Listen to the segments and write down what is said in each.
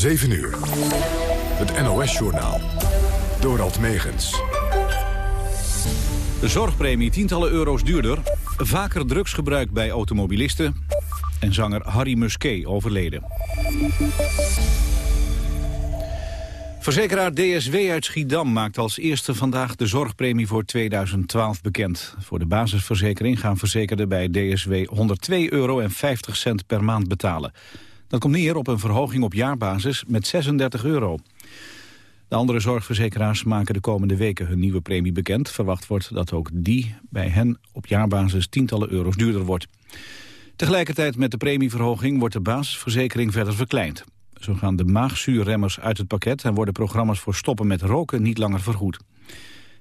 7 uur. Het NOS-journaal. Dorald Megens. De zorgpremie tientallen euro's duurder. Vaker drugsgebruik bij automobilisten. En zanger Harry Musquet overleden. Verzekeraar DSW uit Schiedam maakt als eerste vandaag de zorgpremie voor 2012 bekend. Voor de basisverzekering gaan verzekerden bij DSW 102,50 euro per maand betalen. Dat komt neer op een verhoging op jaarbasis met 36 euro. De andere zorgverzekeraars maken de komende weken hun nieuwe premie bekend. Verwacht wordt dat ook die bij hen op jaarbasis tientallen euro's duurder wordt. Tegelijkertijd met de premieverhoging wordt de basisverzekering verder verkleind. Zo gaan de maagzuurremmers uit het pakket en worden programma's voor stoppen met roken niet langer vergoed.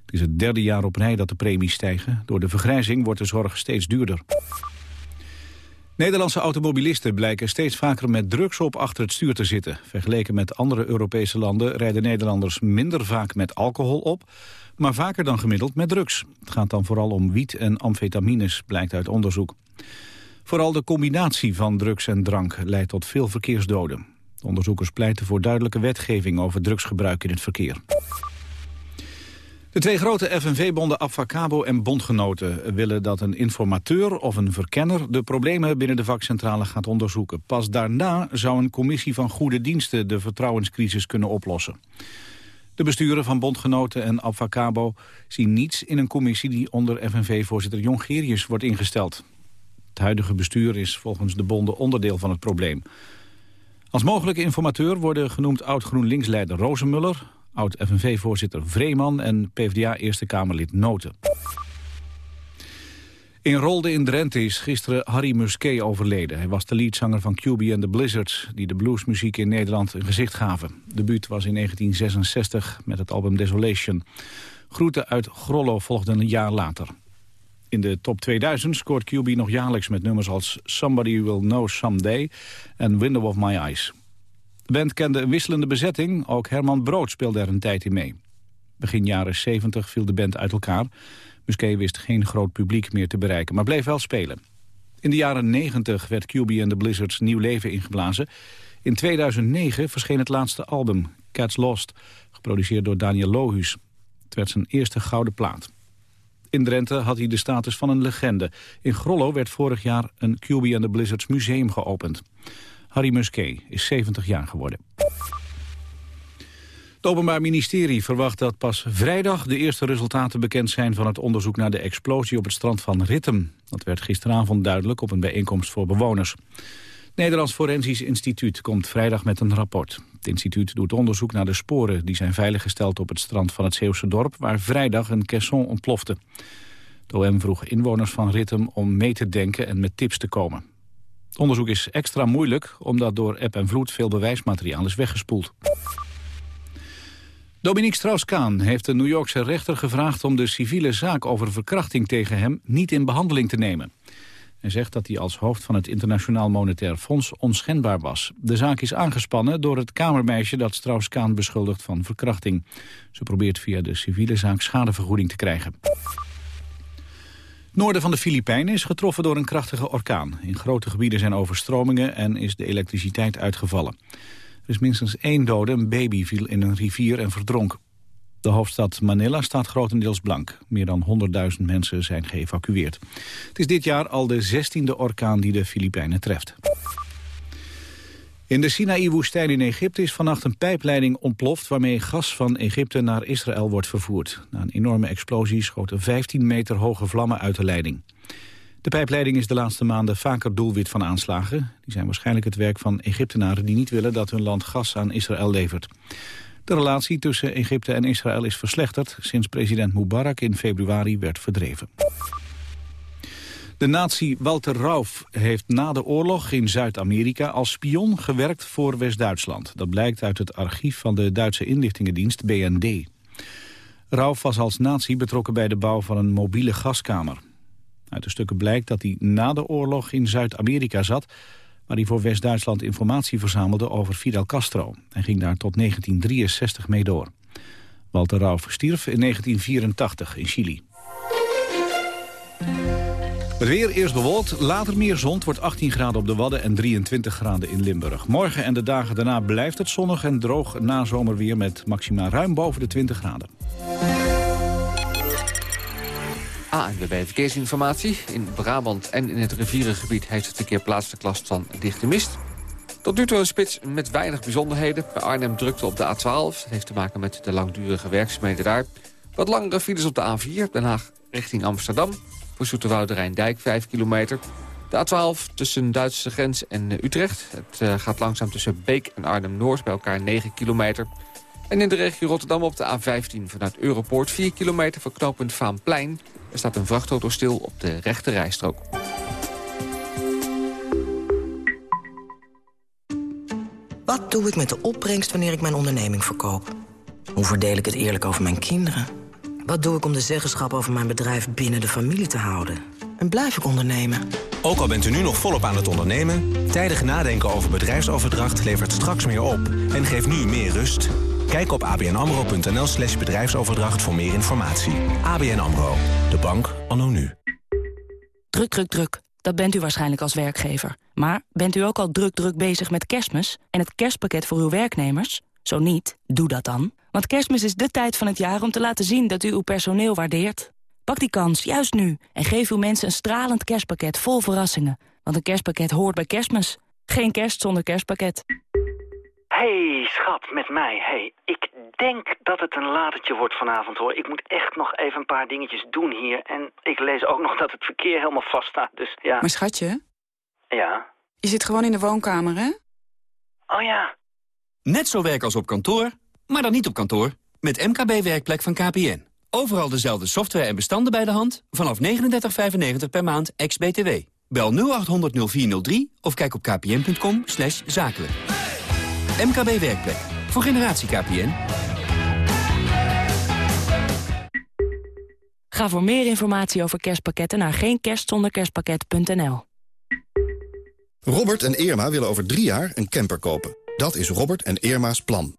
Het is het derde jaar op rij dat de premies stijgen. Door de vergrijzing wordt de zorg steeds duurder. Nederlandse automobilisten blijken steeds vaker met drugs op achter het stuur te zitten. Vergeleken met andere Europese landen rijden Nederlanders minder vaak met alcohol op, maar vaker dan gemiddeld met drugs. Het gaat dan vooral om wiet en amfetamines, blijkt uit onderzoek. Vooral de combinatie van drugs en drank leidt tot veel verkeersdoden. De onderzoekers pleiten voor duidelijke wetgeving over drugsgebruik in het verkeer. De twee grote FNV-bonden Abfacabo en Bondgenoten willen dat een informateur of een verkenner de problemen binnen de vakcentrale gaat onderzoeken. Pas daarna zou een commissie van goede diensten de vertrouwenscrisis kunnen oplossen. De besturen van Bondgenoten en Abfacabo zien niets in een commissie die onder FNV-voorzitter Jongerius wordt ingesteld. Het huidige bestuur is volgens de bonden onderdeel van het probleem. Als mogelijke informateur worden genoemd oud-GroenLinks-leider Rozenmuller oud-FNV-voorzitter Vreeman en PvdA-Eerste Kamerlid Noten. In Rolde in Drenthe is gisteren Harry Musquet overleden. Hij was de leadzanger van QB and the Blizzards... die de bluesmuziek in Nederland een gezicht gaven. De buurt was in 1966 met het album Desolation. Groeten uit Grollo volgden een jaar later. In de top 2000 scoort QB nog jaarlijks met nummers als Somebody Will Know Someday en Window of My Eyes. De band kende een wisselende bezetting. Ook Herman Brood speelde er een tijd in mee. Begin jaren 70 viel de band uit elkaar. Musquet wist geen groot publiek meer te bereiken, maar bleef wel spelen. In de jaren 90 werd QB en de Blizzards nieuw leven ingeblazen. In 2009 verscheen het laatste album, Cats Lost, geproduceerd door Daniel Lohuus. Het werd zijn eerste gouden plaat. In Drenthe had hij de status van een legende. In Grollo werd vorig jaar een QB and the Blizzards museum geopend. Harry Musquet is 70 jaar geworden. Het Openbaar Ministerie verwacht dat pas vrijdag de eerste resultaten bekend zijn van het onderzoek naar de explosie op het strand van Rittem. Dat werd gisteravond duidelijk op een bijeenkomst voor bewoners. Het Nederlands Forensisch Instituut komt vrijdag met een rapport. Het instituut doet onderzoek naar de sporen die zijn veiliggesteld op het strand van het Zeeuwse dorp, waar vrijdag een caisson ontplofte. De OM vroeg inwoners van Rittem om mee te denken en met tips te komen. Onderzoek is extra moeilijk omdat door app en vloed veel bewijsmateriaal is weggespoeld. Dominique Strauss-Kaan heeft de New Yorkse rechter gevraagd om de civiele zaak over verkrachting tegen hem niet in behandeling te nemen. Hij zegt dat hij als hoofd van het Internationaal Monetair Fonds onschendbaar was. De zaak is aangespannen door het kamermeisje dat Strauss-Kaan beschuldigt van verkrachting. Ze probeert via de civiele zaak schadevergoeding te krijgen noorden van de Filipijnen is getroffen door een krachtige orkaan. In grote gebieden zijn overstromingen en is de elektriciteit uitgevallen. Er is minstens één dode, een baby viel in een rivier en verdronk. De hoofdstad Manila staat grotendeels blank. Meer dan 100.000 mensen zijn geëvacueerd. Het is dit jaar al de zestiende orkaan die de Filipijnen treft. In de Sinaï-woestijn in Egypte is vannacht een pijpleiding ontploft... waarmee gas van Egypte naar Israël wordt vervoerd. Na een enorme explosie schoten 15 meter hoge vlammen uit de leiding. De pijpleiding is de laatste maanden vaker doelwit van aanslagen. Die zijn waarschijnlijk het werk van Egyptenaren die niet willen... dat hun land gas aan Israël levert. De relatie tussen Egypte en Israël is verslechterd... sinds president Mubarak in februari werd verdreven. De nazi Walter Rauf heeft na de oorlog in Zuid-Amerika als spion gewerkt voor West-Duitsland. Dat blijkt uit het archief van de Duitse inlichtingendienst BND. Rauf was als nazi betrokken bij de bouw van een mobiele gaskamer. Uit de stukken blijkt dat hij na de oorlog in Zuid-Amerika zat... waar hij voor West-Duitsland informatie verzamelde over Fidel Castro. Hij ging daar tot 1963 mee door. Walter Rauf stierf in 1984 in Chili. Het weer eerst bewolkt, later meer zon. Wordt 18 graden op de Wadden en 23 graden in Limburg. Morgen en de dagen daarna blijft het zonnig en droog na zomerweer... met maxima ruim boven de 20 graden. ANWB Verkeersinformatie. In Brabant en in het rivierengebied heeft het verkeer plaatselijk last van dichte mist. Tot nu toe een spits met weinig bijzonderheden. Bij Arnhem drukte op de A12. Dat heeft te maken met de langdurige werkzaamheden daar. Wat langere files op de A4, Den Haag richting Amsterdam. Voor Zoeterwoude Rijndijk 5 kilometer. De A12 tussen Duitse grens en Utrecht. Het uh, gaat langzaam tussen Beek en Arnhem-Noord bij elkaar 9 kilometer. En in de regio Rotterdam op de A15 vanuit Europoort 4 kilometer voor knooppunt Vaanplein. Er staat een vrachtauto stil op de rechte rijstrook. Wat doe ik met de opbrengst wanneer ik mijn onderneming verkoop? Hoe verdeel ik het eerlijk over mijn kinderen? Wat doe ik om de zeggenschap over mijn bedrijf binnen de familie te houden? En blijf ik ondernemen? Ook al bent u nu nog volop aan het ondernemen... tijdig nadenken over bedrijfsoverdracht levert straks meer op... en geeft nu meer rust. Kijk op abnamro.nl slash bedrijfsoverdracht voor meer informatie. ABN AMRO, de bank anno nu. Druk, druk, druk. Dat bent u waarschijnlijk als werkgever. Maar bent u ook al druk, druk bezig met kerstmis... en het kerstpakket voor uw werknemers? Zo niet, doe dat dan. Want kerstmis is de tijd van het jaar om te laten zien dat u uw personeel waardeert. Pak die kans, juist nu. En geef uw mensen een stralend kerstpakket vol verrassingen. Want een kerstpakket hoort bij kerstmis. Geen kerst zonder kerstpakket. Hey, schat, met mij. Hey, ik denk dat het een latertje wordt vanavond, hoor. Ik moet echt nog even een paar dingetjes doen hier. En ik lees ook nog dat het verkeer helemaal vast staat, dus ja. Maar schatje? Ja? Je zit gewoon in de woonkamer, hè? Oh ja. Net zo werk als op kantoor, maar dan niet op kantoor. Met MKB Werkplek van KPN. Overal dezelfde software en bestanden bij de hand. Vanaf 39,95 per maand, ex-BTW. Bel 0800 0403 of kijk op kpn.com zakelijk. MKB Werkplek. Voor generatie KPN. Ga voor meer informatie over kerstpakketten naar geenkerstzonderkerstpakket.nl. Robert en Irma willen over drie jaar een camper kopen. Dat is Robert en Irma's plan.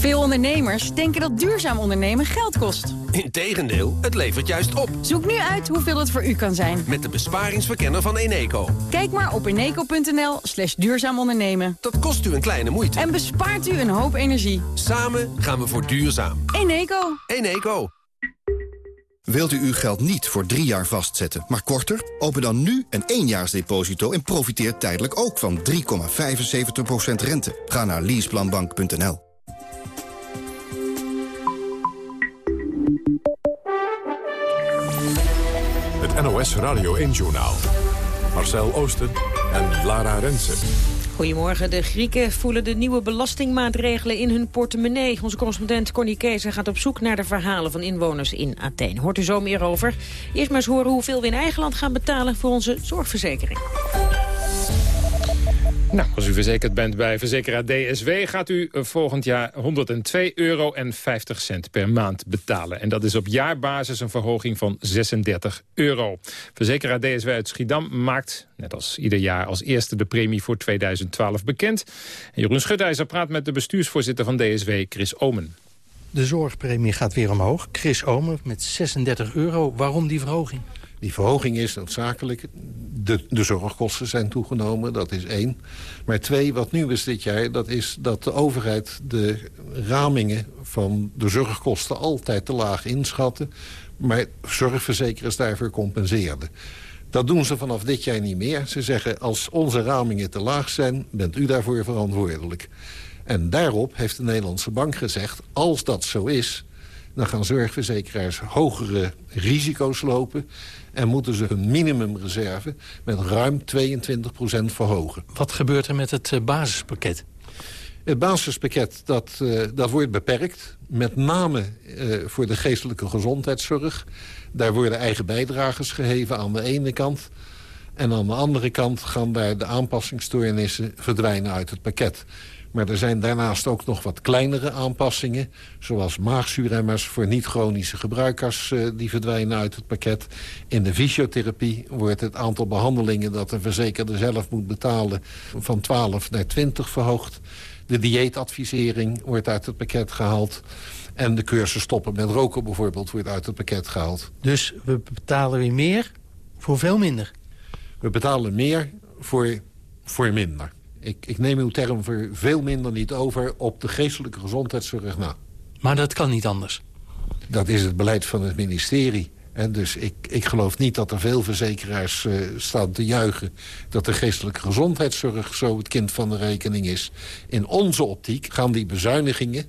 Veel ondernemers denken dat duurzaam ondernemen geld kost. Integendeel, het levert juist op. Zoek nu uit hoeveel het voor u kan zijn. Met de besparingsverkenner van Eneco. Kijk maar op eneco.nl slash duurzaam ondernemen. Dat kost u een kleine moeite. En bespaart u een hoop energie. Samen gaan we voor duurzaam. Eneco. Eneco. Wilt u uw geld niet voor drie jaar vastzetten, maar korter? Open dan nu een éénjaarsdeposito en profiteer tijdelijk ook van 3,75% rente. Ga naar leaseplanbank.nl. NOS Radio 1-journaal. Marcel Oosten en Lara Rensen. Goedemorgen. De Grieken voelen de nieuwe belastingmaatregelen in hun portemonnee. Onze correspondent Connie Keeser gaat op zoek naar de verhalen van inwoners in Athene. Hoort u zo meer over. Eerst maar eens horen hoeveel we in eigen land gaan betalen voor onze zorgverzekering. Nou, als u verzekerd bent bij verzekeraar DSW... gaat u volgend jaar 102 euro en 50 cent per maand betalen. En dat is op jaarbasis een verhoging van 36 euro. Verzekeraar DSW uit Schiedam maakt, net als ieder jaar... als eerste de premie voor 2012 bekend. En Jeroen Schutijzer praat met de bestuursvoorzitter van DSW, Chris Omen. De zorgpremie gaat weer omhoog. Chris Omen met 36 euro. Waarom die verhoging? Die verhoging is noodzakelijk. De, de zorgkosten zijn toegenomen, dat is één. Maar twee, wat nieuw is dit jaar, dat is dat de overheid de ramingen van de zorgkosten altijd te laag inschatten. Maar zorgverzekeraars daarvoor compenseerden. Dat doen ze vanaf dit jaar niet meer. Ze zeggen, als onze ramingen te laag zijn, bent u daarvoor verantwoordelijk. En daarop heeft de Nederlandse bank gezegd, als dat zo is... dan gaan zorgverzekeraars hogere risico's lopen en moeten ze hun minimumreserve met ruim 22% verhogen. Wat gebeurt er met het eh, basispakket? Het basispakket dat, uh, dat wordt beperkt. Met name uh, voor de geestelijke gezondheidszorg. Daar worden eigen bijdragers geheven aan de ene kant. En aan de andere kant gaan daar de aanpassingsstoornissen verdwijnen uit het pakket. Maar er zijn daarnaast ook nog wat kleinere aanpassingen... zoals maagzuurremmers voor niet-chronische gebruikers... Uh, die verdwijnen uit het pakket. In de fysiotherapie wordt het aantal behandelingen... dat de verzekerde zelf moet betalen van 12 naar 20 verhoogd. De dieetadvisering wordt uit het pakket gehaald. En de cursus stoppen met roken bijvoorbeeld wordt uit het pakket gehaald. Dus we betalen weer meer voor veel minder? We betalen meer voor, voor minder. Ik, ik neem uw term voor veel minder niet over op de geestelijke gezondheidszorg na. Maar dat kan niet anders? Dat is het beleid van het ministerie. En dus ik, ik geloof niet dat er veel verzekeraars uh, staan te juichen... dat de geestelijke gezondheidszorg zo het kind van de rekening is. In onze optiek gaan die bezuinigingen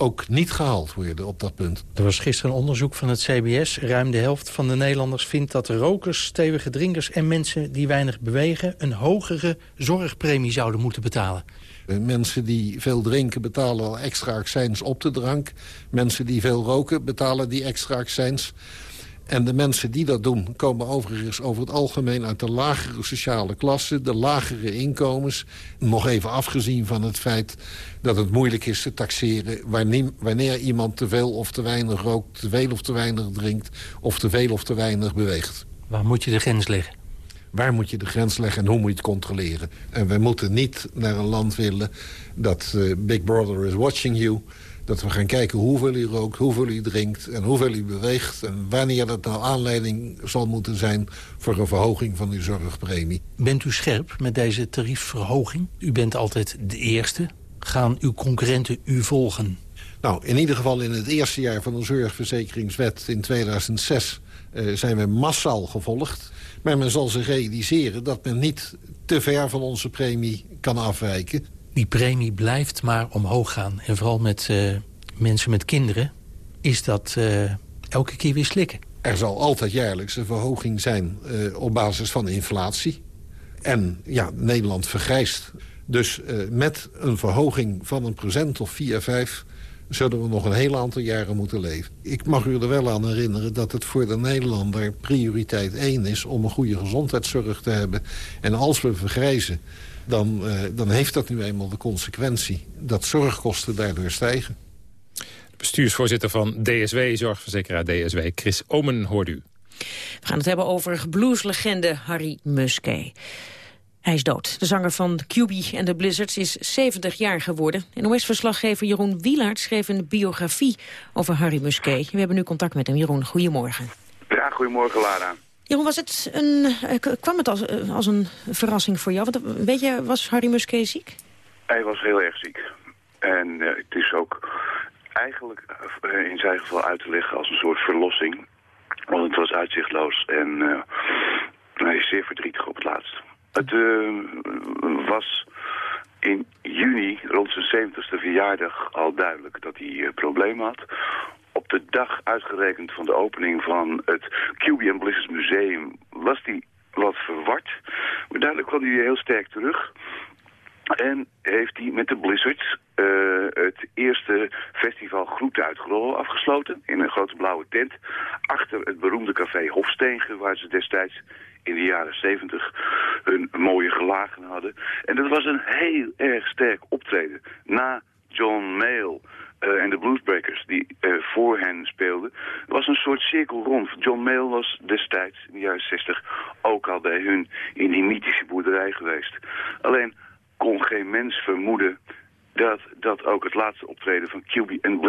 ook niet gehaald worden op dat punt. Er was gisteren een onderzoek van het CBS. Ruim de helft van de Nederlanders vindt dat rokers, stevige drinkers... en mensen die weinig bewegen een hogere zorgpremie zouden moeten betalen. Mensen die veel drinken betalen al extra accijns op de drank. Mensen die veel roken betalen die extra accijns. En de mensen die dat doen komen overigens over het algemeen uit de lagere sociale klasse, de lagere inkomens. Nog even afgezien van het feit dat het moeilijk is te taxeren wanneer, iemand te veel of te weinig rookt, te veel of te weinig drinkt of te veel of te weinig beweegt. Waar moet je de grens leggen? Waar moet je de grens leggen en hoe moet je het controleren? En we moeten niet naar een land willen dat uh, Big Brother is watching you dat we gaan kijken hoeveel u rookt, hoeveel u drinkt en hoeveel u beweegt... en wanneer dat nou aanleiding zal moeten zijn voor een verhoging van uw zorgpremie. Bent u scherp met deze tariefverhoging? U bent altijd de eerste. Gaan uw concurrenten u volgen? Nou, in ieder geval in het eerste jaar van de zorgverzekeringswet in 2006... Uh, zijn we massaal gevolgd. Maar men zal zich realiseren dat men niet te ver van onze premie kan afwijken die premie blijft maar omhoog gaan. En vooral met uh, mensen met kinderen is dat uh, elke keer weer slikken. Er zal altijd jaarlijks een verhoging zijn uh, op basis van inflatie. En ja, Nederland vergrijst. Dus met een verhoging van een procent of 4, 5 zullen we nog een heel aantal jaren moeten leven. Ik mag u er wel aan herinneren dat het voor de Nederlander prioriteit 1 is... om een goede gezondheidszorg te hebben. En als we vergrijzen, dan, uh, dan heeft dat nu eenmaal de consequentie... dat zorgkosten daardoor stijgen. De bestuursvoorzitter van DSW, zorgverzekeraar DSW, Chris Omen, hoort u. We gaan het hebben over blueslegende Harry Muskee. Hij is dood. De zanger van QB en de Blizzards is 70 jaar geworden. NOS-verslaggever Jeroen Wielaert schreef een biografie over Harry Muskee. We hebben nu contact met hem. Jeroen, goedemorgen. Ja, goedemorgen Lara. Jeroen, was het een, eh, kwam het als, eh, als een verrassing voor jou? Want, weet je, was Harry Muskee ziek? Hij was heel erg ziek. En het is ook eigenlijk in zijn geval uit te leggen als een soort verlossing. Want het was uitzichtloos en hij is zeer verdrietig op het laatst. Het was in juni, rond zijn 70ste verjaardag, al duidelijk dat hij problemen had dag uitgerekend van de opening van het QB Blizzards Museum was hij wat verward. Maar duidelijk kwam hij heel sterk terug. En heeft hij met de Blizzards uh, het eerste festival Groeten uit afgesloten. In een grote blauwe tent. Achter het beroemde café Hofstegen, waar ze destijds in de jaren 70 hun mooie gelagen hadden. En dat was een heel erg sterk optreden. Na John Uh, en de Bluesbreakers die uh, voor hen speelden, was een soort cirkel rond. John Mayall was destijds, in de jaren 60, ook al bij hun in die mythische boerderij geweest. Alleen kon geen mens vermoeden dat dat ook het laatste optreden van QB en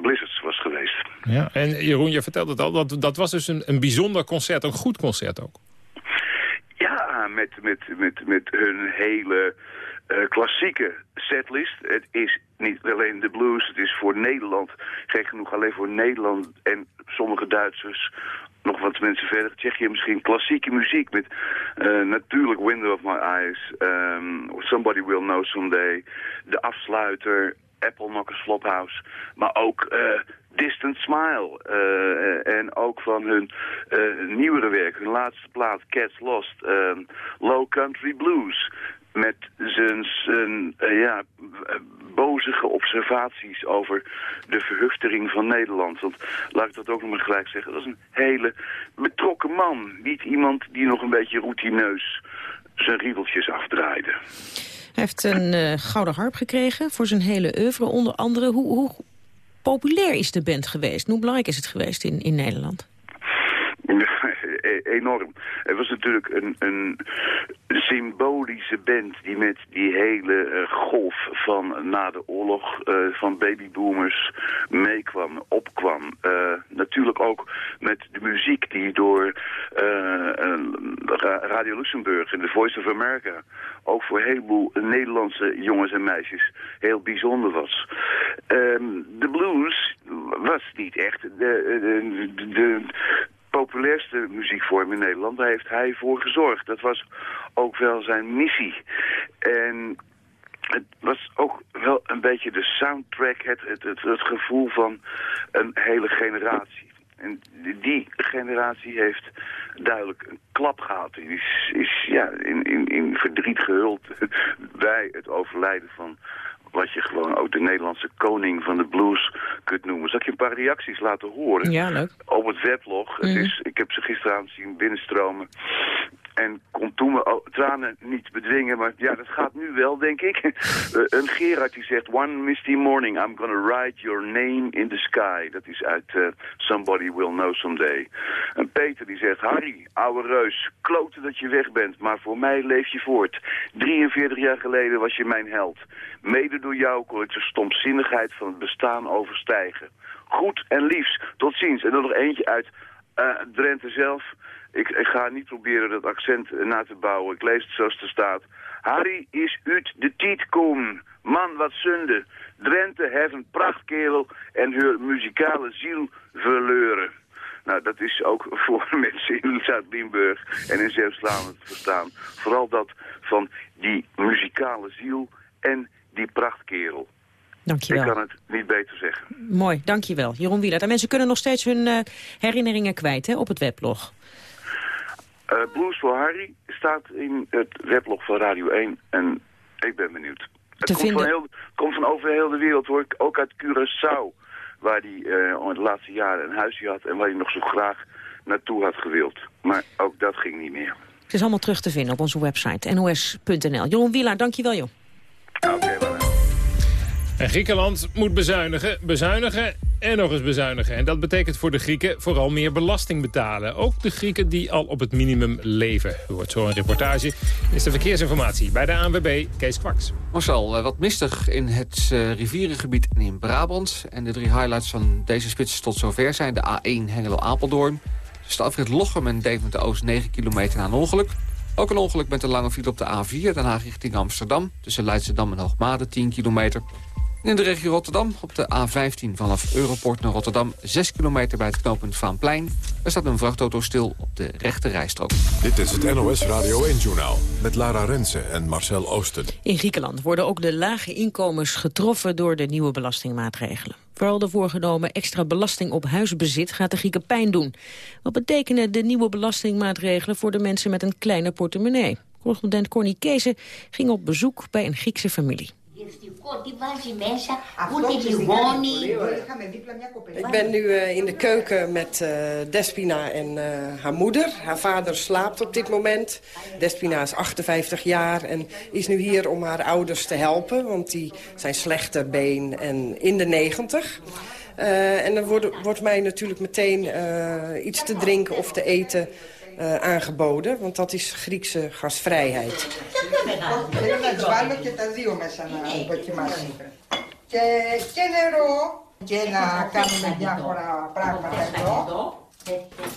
Blizzards was geweest. Ja, en Jeroen, je vertelde het al, dat, dat was dus een, een bijzonder concert, een goed concert ook. Ja, met, met, met, met hun hele uh, klassieke setlist. Het is niet alleen de blues, het is voor Nederland, gek genoeg alleen voor Nederland en sommige Duitsers, nog wat mensen verder, Tsjechië misschien, klassieke muziek met uh, natuurlijk Window of My Eyes, um, Somebody Will Know Someday, de afsluiter, Apple Knockers Flophouse, maar ook uh, Distant Smile. En ook van hun nieuwere werk, hun laatste plaat, Cats Lost, um, Low Country Blues met zijn, zijn uh, ja, bozige observaties over de verhuftering van Nederland. Want laat ik dat ook nog maar gelijk zeggen. Dat is een hele betrokken man. Niet iemand die nog een beetje routineus zijn riedeltjes afdraaide. Hij heeft een uh, gouden harp gekregen voor zijn hele oeuvre. Onder andere, hoe, hoe populair is de band geweest? Hoe belangrijk is het geweest in, in Nederland? Enorm. Het was natuurlijk een, een symbolische band die met die hele uh, golf van na de oorlog uh, van babyboomers meekwam, opkwam. Uh, natuurlijk ook met de muziek die door Radio Luxemburg en The Voice of America ook voor een heleboel Nederlandse jongens en meisjes heel bijzonder was. Um, de blues was niet echt de, de, de, de populairste muziekvorm in Nederland. Daar heeft hij voor gezorgd. Dat was ook wel zijn missie. En het was ook wel een beetje de soundtrack, het, het, het, gevoel van een hele generatie. En die generatie heeft duidelijk een klap gehad. Is, is ja, in, in, in verdriet gehuld bij het overlijden van wat je gewoon ook de Nederlandse koning van de blues kunt noemen. Zal ik je een paar reacties laten horen? Ja, leuk. Op het weblog. het mhm. is, ik heb ze gisteravond zien binnenstromen. En kon toen mijn tranen niet bedwingen, maar ja, dat gaat nu wel, denk ik. uh, een Gerard die zegt, One misty morning, I'm gonna write your name in the sky. Dat is uit uh, Somebody Will Know Someday. En Peter die zegt, Harry, ouwe reus, kloten dat je weg bent, maar voor mij leef je voort. 43 jaar geleden was je mijn held. Mede door jou de stomzinnigheid van het bestaan overstijgen. Goed en liefs, tot ziens. En dan nog eentje uit uh, Drenthe zelf... Ik, ik, ga niet proberen dat accent na te bouwen. Ik lees het zoals er staat. Harry is uit de tiet. Man, wat zonde. Drenthe heeft een prachtkerel en haar muzikale ziel verleuren. Nou, dat is ook voor mensen in Zuid-Limburg en in Zeeuws-Vlaanderen te verstaan. Vooral dat van die muzikale ziel en die prachtkerel. Dankjewel. Ik kan het niet beter zeggen. Mooi, dankjewel. Jeroen Wielert. En mensen kunnen nog steeds hun uh, herinneringen kwijt hè, op het weblog. Uh, Blues voor Harry staat in het weblog van Radio 1 en ik ben benieuwd. Het komt, van heel, komt van over heel de wereld hoor, ook uit Curaçao, waar hij uh, de laatste jaren een huisje had en waar hij nog zo graag naartoe had gewild. Maar ook dat ging niet meer. Het is allemaal terug te vinden op onze website nos.nl. Jeroen Wielaar, dankjewel joh. Oké, okay, en Griekenland moet bezuinigen, bezuinigen en nog eens bezuinigen. En dat betekent voor de Grieken vooral meer belasting betalen. Ook de Grieken die al op het minimum leven. U hoort zo een reportage. Is de verkeersinformatie bij de ANWB Kees Kwaks. Marcel, eh, wat mistig in het uh, rivierengebied en in Brabant. En de drie highlights van deze spits tot zover zijn de A1 Hengelo-Apeldoorn. Dus de afrit Lochem en Deventer-Oost 9 kilometer na een ongeluk. Ook een ongeluk met een lange file op de A4, Den Haag richting Amsterdam. Tussen Leidschendam en Hoogmade 10 kilometer. In de regio Rotterdam op de A15 vanaf Europort naar Rotterdam... 6 kilometer bij het knooppunt Vaanplein. Er staat een vrachtauto stil op de rechte rijstrook. Dit is het NOS Radio 1-journaal met Lara Rensen en Marcel Oosten. In Griekenland worden ook de lage inkomens getroffen door de nieuwe belastingmaatregelen. Vooral de voorgenomen extra belasting op huisbezit gaat de Grieken pijn doen. Wat betekenen de nieuwe belastingmaatregelen voor de mensen met een kleine portemonnee? Correspondent Corny Keese ging op bezoek bij een Griekse familie. Ik ben nu uh, in de keuken met uh, Despina en uh, haar moeder. Haar vader slaapt op dit moment. Despina is 58 jaar en is nu hier om haar ouders te helpen. Want die zijn slechter been en in de 90. en dan wordt, wordt mij natuurlijk meteen iets te drinken of te eten uh, aangeboden, want dat is Griekse gastvrijheid.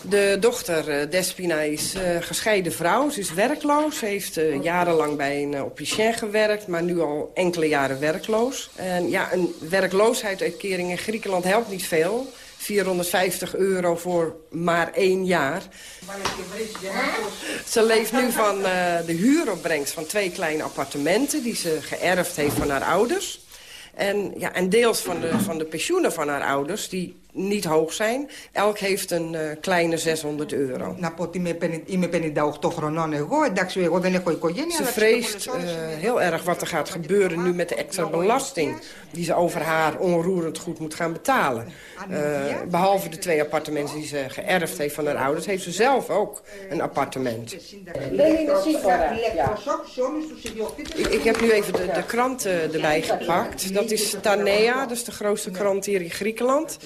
De dochter eh, Despina is uh, gescheiden vrouw. Ze is werkloos. Ze heeft jarenlang bij een uh, gewerkt, maar nu al enkele jaren werkloos. En ja, een werkloosheidsuitkering in Griekenland helpt niet veel. 450 euro voor maar één jaar. Ze leeft nu van uh, de huuropbrengst van twee kleine appartementen... die ze geërfd heeft van haar ouders. En, ja, en deels van de, van de pensioenen van haar ouders... die niet hoog zijn. Elk heeft een uh, kleine 600 euro. Να πω ότι είμαι 58 χρονών εγώ, εντάξει, εγώ δεν έχω οικογένεια. Ze vreest uh, heel erg wat er gaat gebeuren nu met de extra belasting... die ze over haar onroerend goed moet gaan betalen. Uh, behalve de twee appartementen die ze geërfd heeft van haar ouders... heeft ze zelf ook een appartement. Ik, ik heb nu even de, de krant erbij gepakt. Dat is Tanea, dat is de grootste krant hier in Griekenland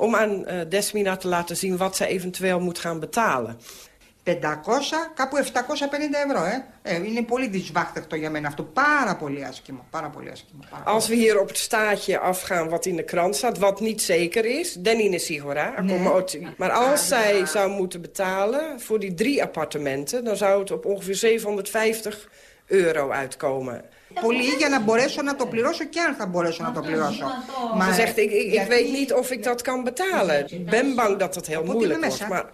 om aan uh, Desmina te laten zien wat ze eventueel moet gaan betalen. 500, κάπου 750 ευρώ, ε. ε είναι πολύ δυσβάχτευτο για μένα αυτό. Πάρα πολύ άσχημο, πάρα πολύ άσχημο. Πάρα Als we hier op het staatje afgaan wat in de krant staat, wat niet zeker is, dan είναι σίγουρα, nee. Maar als zij zou moeten betalen voor die drie appartementen, dan zou het op ongeveer 750 euro uitkomen. Πολύ για να μπορέσω να το πληρώσω και αν θα μπορέσω να το πληρώσω. Maar zegt, ik, ik, ik weet niet of ik dat kan betalen. Ik ben bang dat het heel moeilijk wordt. Maar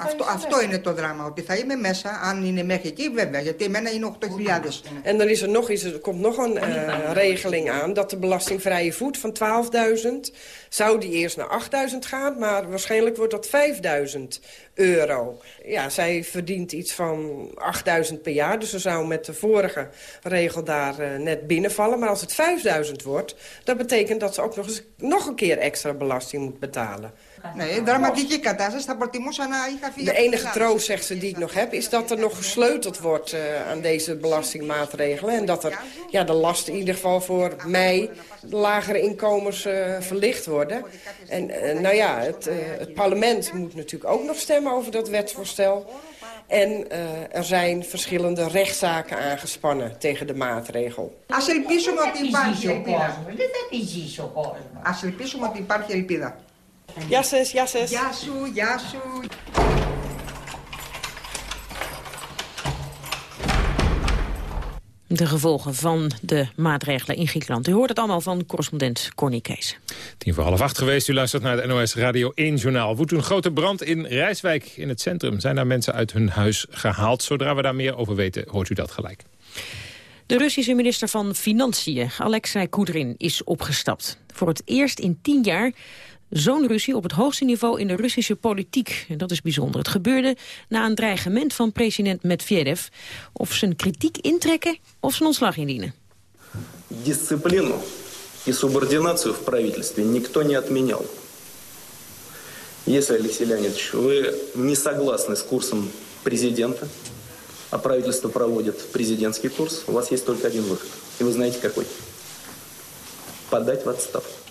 αυτό, αυτό είναι το δράμα, ότι θα είμαι μέσα, αν είναι μέχρι εκεί βέβαια, γιατί εμένα είναι 8.000. En dan is er nog iets, er komt nog een uh, regeling aan, dat de belastingvrije voet van 12.000, zou die eerst naar 8.000 gaan, maar waarschijnlijk wordt dat 5.000 euro. Ja, zij verdient iets van 8.000 per jaar, dus ze zou met de vorige regel daar uh, net binnenvallen. Maar als het 5.000 wordt, dat betekent dat ze ook nog, eens, nog een keer extra belasting moet betalen. Nee, dramatieke κατάσταση. Θα προτιμούσα να είχα φύγει. De enige troost, zegt ze, die ik nog heb... is dat er nog gesleuteld wordt uh, aan deze belastingmaatregelen. En dat er ja, de lasten in ieder geval voor mij, de lagere inkomens, uh, verlicht worden. En uh, nou ja, het, het parlement moet natuurlijk ook nog stemmen over dat wetsvoorstel. En uh, er zijn verschillende rechtszaken aangespannen tegen de maatregel. Ας ελπίσουμε ότι υπάρχει ελπίδα. Δεν θα τη ζήσει ο κόσμος. Ας ελπίσουμε ότι υπάρχει ελπίδα. Ja, zus, ja, zus. Ja. De gevolgen van de maatregelen in Griekenland. U hoort het allemaal van correspondent Corny Kees. Tien voor half acht geweest. U luistert naar het NOS Radio 1 Journaal. Woedt een grote brand in Rijswijk in het centrum. Zijn daar mensen uit hun huis gehaald? Zodra we daar meer over weten, hoort u dat gelijk. De Russische minister van Financiën, Alexei Kudrin is opgestapt. Voor het eerst in tien jaar Zo'n ruzie op het hoogste niveau in de Russische politiek. En dat is bijzonder. Het gebeurde na een dreigement van president Medvedev... of zijn kritiek intrekken of zijn ontslag indienen. Discipline и субординацию в правительстве никто не отменял. Если, Алексей Леонидович, вы не согласны с курсом президента, а правительство проводит президентский курс, у вас есть только один выход. И вы знаете какой. Подать в отставку.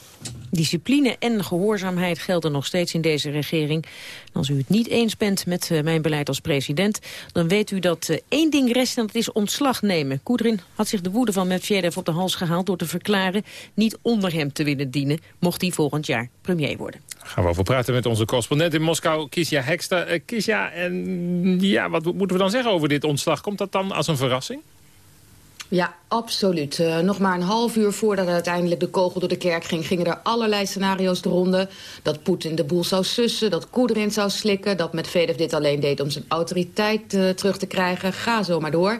Discipline en gehoorzaamheid gelden nog steeds in deze regering. als u het niet eens bent met uh, mijn beleid als president... dan weet u dat uh, één ding rest en dat is ontslag nemen. Koedrin had zich de woede van Medvedev op de hals gehaald... door te verklaren niet onder hem te willen dienen... mocht hij volgend jaar premier worden. Gaan we over praten met onze correspondent in Moskou, Kisja Hekster. Uh, Kisja, en ja, wat moeten we dan zeggen over dit ontslag? Komt dat dan als een verrassing? Ja, absoluut. Uh, nog maar een half uur voordat uiteindelijk de kogel door de kerk ging... gingen er allerlei scenario's de ronde. Dat Poetin de boel zou sussen, dat Koederin zou slikken... dat Medvedev dit alleen deed om zijn autoriteit uh, terug te krijgen. Ga zo maar door.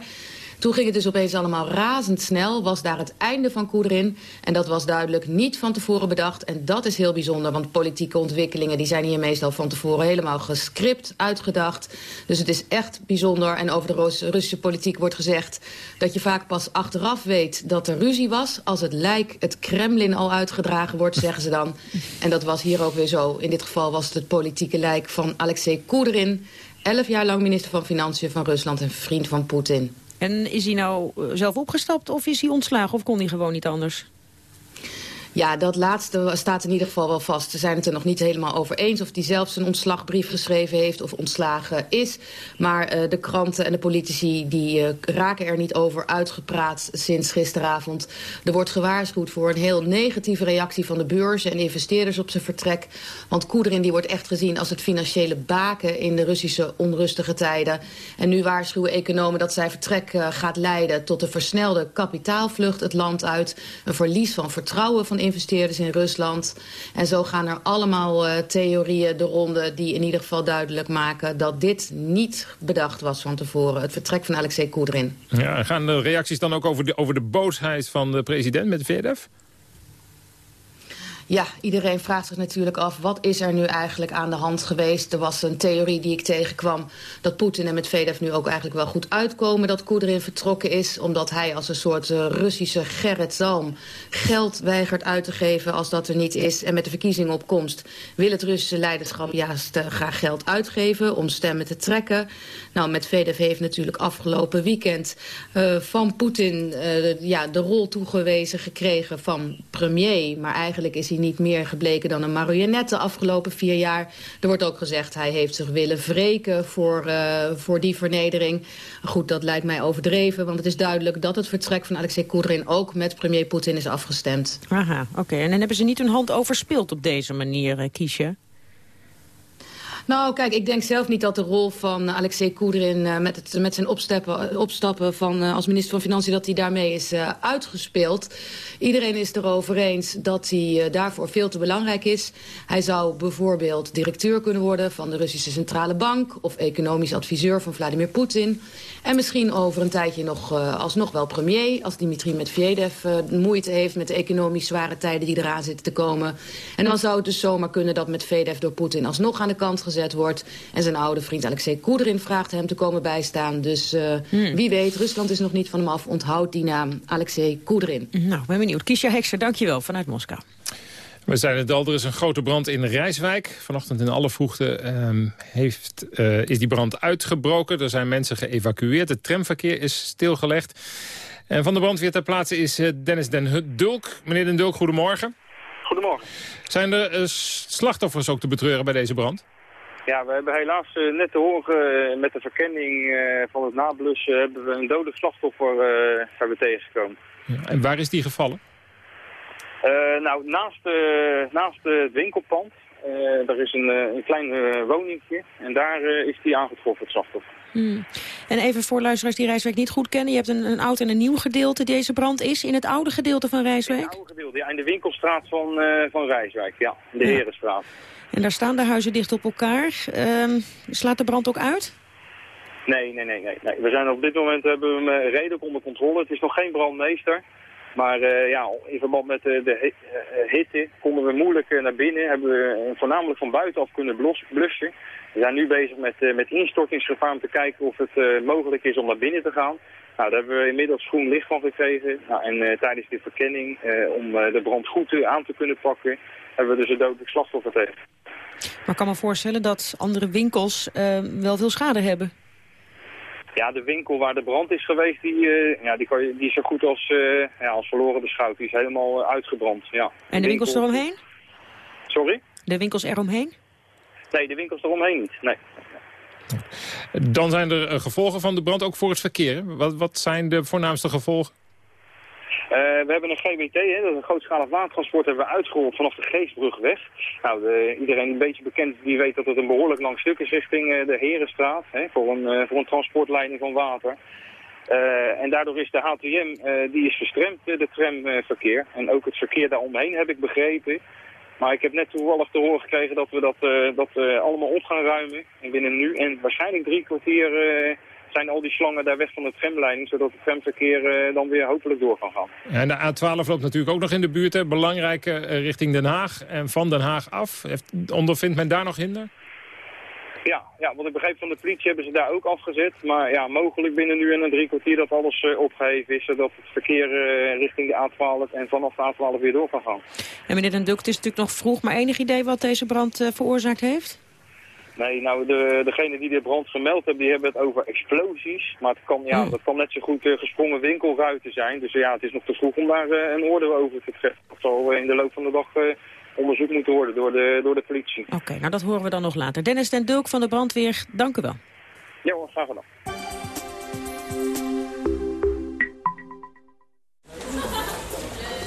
Toen ging het dus opeens allemaal razendsnel, was daar het einde van Koederin. En dat was duidelijk niet van tevoren bedacht. En dat is heel bijzonder, want politieke ontwikkelingen... die zijn hier meestal van tevoren helemaal gescript, uitgedacht. Dus het is echt bijzonder. En over de Russische politiek wordt gezegd... dat je vaak pas achteraf weet dat er ruzie was... als het lijk het Kremlin al uitgedragen wordt, zeggen ze dan. En dat was hier ook weer zo. In dit geval was het het politieke lijk van Alexei Koederin... elf jaar lang minister van Financiën van Rusland en vriend van Poetin. En is hij nou eh, zelf opgestapt of is hij ontslagen of kon hij gewoon niet anders? Ja, dat laatste staat in ieder geval wel vast. Ze zijn het er nog niet helemaal over eens of hij zelf zijn ontslagbrief geschreven heeft of ontslagen is. Maar uh, de kranten en de politici die uh, raken er niet over uitgepraat sinds gisteravond. Er wordt gewaarschuwd voor een heel negatieve reactie van de beurzen en investeerders op zijn vertrek. Want Koederin die wordt echt gezien als het financiële baken in de Russische onrustige tijden. En nu waarschuwen economen dat zijn vertrek uh, gaat leiden tot een versnelde kapitaalvlucht het land uit. Een verlies van vertrouwen van investeerders in Rusland. En zo gaan er allemaal uh, theorieën de ronde die in ieder geval duidelijk maken... dat dit niet bedacht was van tevoren. Het vertrek van Alexei Kudrin. Ja, gaan de reacties dan ook over de, over de boosheid van de president met Medvedev? Ja, iedereen vraagt zich natuurlijk af... wat is er nu eigenlijk aan de hand geweest? Er was een theorie die ik tegenkwam... dat Poetin en Medvedev nu ook eigenlijk wel goed uitkomen... dat Koederin vertrokken is, omdat hij als een soort uh, Russische Gerrit Zalm... geld weigert uit te geven als dat er niet is. En met de verkiezingen op komst wil het Russische leiderschap... juist uh, graag geld uitgeven om stemmen te trekken. Nou, Medvedev heeft natuurlijk afgelopen weekend... Uh, van Poetin ja, de rol toegewezen gekregen van premier... maar eigenlijk is hij niet meer gebleken dan een marionette de afgelopen vier jaar. Er wordt ook gezegd hij heeft zich willen wreken voor, uh, voor die vernedering. Goed, dat lijkt mij overdreven, want het is duidelijk dat het vertrek van Alexei Kudrin ook met premier Poetin is afgestemd. Aha, oké. En dan hebben ze niet hun hand overspeeld op deze manier, uh, Kiesje? Nou, kijk, ik denk zelf niet dat de rol van Alexei Kudrin... Uh, met, het, met zijn opstappen, opstappen van, als minister van Financiën... dat hij daarmee is uitgespeeld. Iedereen is erover eens dat hij daarvoor veel te belangrijk is. Hij zou bijvoorbeeld directeur kunnen worden van de Russische Centrale Bank... of economisch adviseur van Vladimir Poetin. En misschien over een tijdje nog alsnog wel premier... als Dimitri Medvedev moeite heeft met de economisch zware tijden... die eraan zitten te komen. En dan zou het dus zomaar kunnen dat Medvedev door Poetin alsnog aan de kant gezet gezet wordt. En zijn oude vriend Alexei Kudrin vraagt hem te komen bijstaan. Dus uh, hmm. wie weet, Rusland is nog niet van hem af. Onthoud die naam, Alexei Kudrin. Nou, ben benieuwd. Kisha Hekser, dankjewel vanuit Moskou. We zijn het al, er is een grote brand in Rijswijk. Vanochtend in alle vroegte uh, heeft, uh, is die brand uitgebroken. Er zijn mensen geëvacueerd. Het tramverkeer is stilgelegd. En van de brandweer ter plaatse is uh, Dennis Den Dulk. Meneer Den Dulk, goedemorgen. Goedemorgen. Zijn er slachtoffers ook te betreuren bij deze brand? Ja, we hebben helaas uh, net te horen uh, met de verkenning uh, van het nablussen hebben we een dode slachtoffer hebben tegengekomen. Ja, en waar is die gevallen? nou, naast, naast het winkelpand. er is een, een klein woningje en daar is die aangetroffen, het slachtoffer. Hmm. En even voor luisteraars die Rijswijk niet goed kennen. Je hebt een, een oud en een nieuw gedeelte. Deze brand is in het oude gedeelte van Rijswijk? In het oude gedeelte, ja. In de winkelstraat van, van Rijswijk, ja. De ja. Herenstraat. En daar staan de huizen dicht op elkaar. Um, slaat de brand ook uit? Nee, nee, nee, nee, nee. We zijn op dit moment hebben we uh, redelijk onder controle. Het is nog geen brandmeester. Maar uh, ja, in verband met uh, de hitte konden we moeilijk naar binnen. Hebben we voornamelijk van buitenaf kunnen blussen. We zijn nu bezig met, met instortingsgevaar om te kijken of het mogelijk is om naar binnen te gaan. Nou, daar hebben we inmiddels groen licht van gekregen. Nou, en tijdens de verkenning, om de brand goed aan te kunnen pakken, hebben we dus een dodelijk slachtoffer tegen. Maar ik kan me voorstellen dat andere winkels uh, wel veel schade hebben. Ja, de winkel waar de brand is geweest, die, uh, ja, die, kan je, die is zo goed als, uh, ja, als verloren beschouwd. Die is helemaal uitgebrand, ja. En de winkels winkel... eromheen? Sorry? De winkels eromheen? Nee, de winkels eromheen niet, nee. Dan zijn er gevolgen van de brand ook voor het verkeer. Wat, wat zijn de voornaamste gevolgen? Uh, we hebben een GBT, hè, dat is een grootschalig watertransport, hebben we uitgerold vanaf de Geestbrugweg. Nou, de, iedereen een beetje bekend, die weet dat het een behoorlijk lang stuk is richting uh, de Herenstraat, hè, voor, een, uh, voor een transportleiding van water. en daardoor is de HTM, die is verstremd, de tramverkeer. en ook het verkeer daaromheen heb ik begrepen. Maar ik heb net toevallig te horen gekregen dat we dat, dat allemaal op gaan ruimen. En binnen nu en waarschijnlijk drie kwartier zijn al die slangen daar weg van de tramleiding... zodat het tramverkeer uh, dan weer hopelijk door kan gaan. En de A12 loopt natuurlijk ook nog in de buurt. Hè? Belangrijk uh, richting Den Haag en van Den Haag af. Heeft, ondervindt men daar nog hinder? Ja, ja, want ik begreep van de politie hebben ze daar ook afgezet. Maar ja, mogelijk binnen nu en een drie kwartier dat alles uh, opgeheven is... zodat het verkeer richting de A12 en vanaf de A12 weer door kan gaan. En meneer Den Duk, het is natuurlijk nog vroeg... maar enig idee wat deze brand veroorzaakt heeft? Nee, nou, de, degene die de brand gemeld hebben, die hebben het over explosies. Maar het kan, ja, dat kan net zo goed uh, gesprongen winkelruiten zijn. Dus ja, het is nog te vroeg om daar uh, een oordeel over te treffen. Dat zal in de loop van de dag uh, onderzoek moeten worden door de, door de politie. Oké, nou dat horen we dan nog later. Dennis den Dulk van de brandweer, dank u wel. Ja hoor, graag gedaan.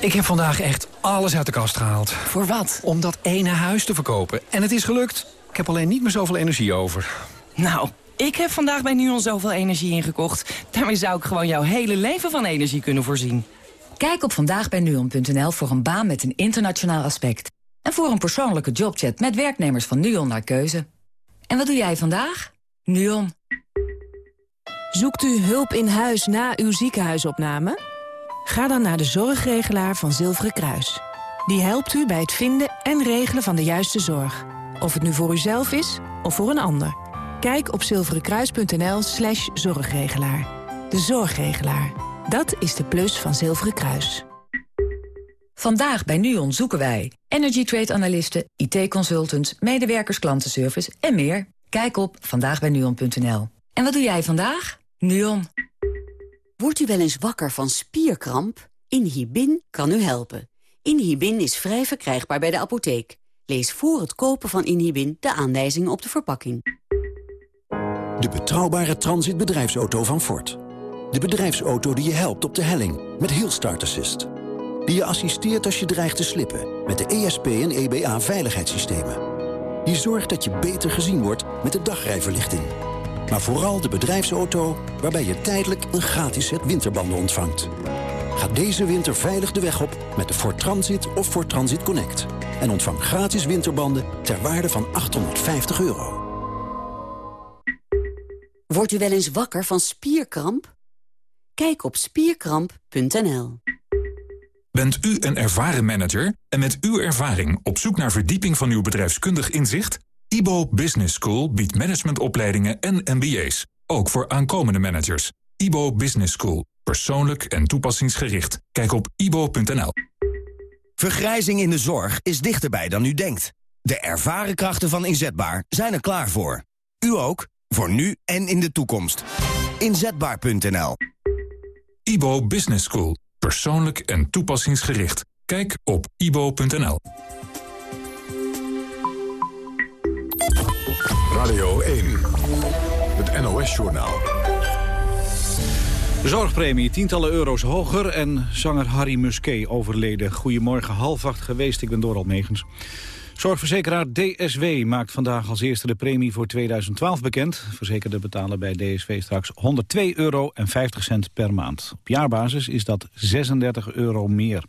Ik heb vandaag echt alles uit de kast gehaald. Voor wat? Om dat ene huis te verkopen. En het is gelukt. Ik heb alleen niet meer zoveel energie over. Nou, ik heb vandaag bij NUON zoveel energie ingekocht. Daarmee zou ik gewoon jouw hele leven van energie kunnen voorzien. Kijk op vandaagbijnuon.nl voor een baan met een internationaal aspect. En voor een persoonlijke jobchat met werknemers van NUON naar keuze. En wat doe jij vandaag? NUON. Zoekt u hulp in huis na uw ziekenhuisopname? Ga dan naar de zorgregelaar van Zilveren Kruis. Die helpt u bij het vinden en regelen van de juiste zorg. Of het nu voor uzelf is of voor een ander. Kijk op zilverenkruis.nl slash zorgregelaar. De zorgregelaar. Dat is de plus van Zilveren Kruis. Vandaag bij NUON zoeken wij energy trade analisten, IT-consultants, medewerkers klantenservice en meer. Kijk op vandaagbijnuon.nl. En wat doe jij vandaag? NUON. Wordt u wel eens wakker van spierkramp? Inhibin kan u helpen. Inhibin is vrij verkrijgbaar bij de apotheek. Lees voor het kopen van Inhibin de aanwijzingen op de verpakking. De betrouwbare transitbedrijfsauto van Ford. De bedrijfsauto die je helpt op de helling met Hill Start Assist. Die je assisteert als je dreigt te slippen met de ESP en EBA veiligheidssystemen. Die zorgt dat je beter gezien wordt met de dagrijverlichting. Maar vooral de bedrijfsauto waarbij je tijdelijk een gratis set winterbanden ontvangt. Ga deze winter veilig de weg op met de Ford Transit of Ford Transit Connect. En ontvang gratis winterbanden ter waarde van 850 euro. Wordt u wel eens wakker van spierkramp? Kijk op spierkramp.nl. Bent u een ervaren manager en met uw ervaring op zoek naar verdieping van uw bedrijfskundig inzicht? IBO Business School biedt managementopleidingen en MBA's, ook voor aankomende managers. IBO Business School, persoonlijk en toepassingsgericht. Kijk op ibo.nl. Vergrijzing in de zorg is dichterbij dan u denkt. De ervaren krachten van Inzetbaar zijn er klaar voor. U ook, voor nu en in de toekomst. Inzetbaar.nl IBO Business School, persoonlijk en toepassingsgericht. Kijk op ibo.nl. Radio 1, het NOS-journaal. De zorgpremie tientallen euro's hoger en zanger Harry Musquet overleden. Goedemorgen, half acht geweest, ik ben Doral Megens. Zorgverzekeraar DSW maakt vandaag als eerste de premie voor 2012 bekend. Verzekerden betalen bij DSW straks 102,50 euro per maand. Op jaarbasis is dat 36 euro meer.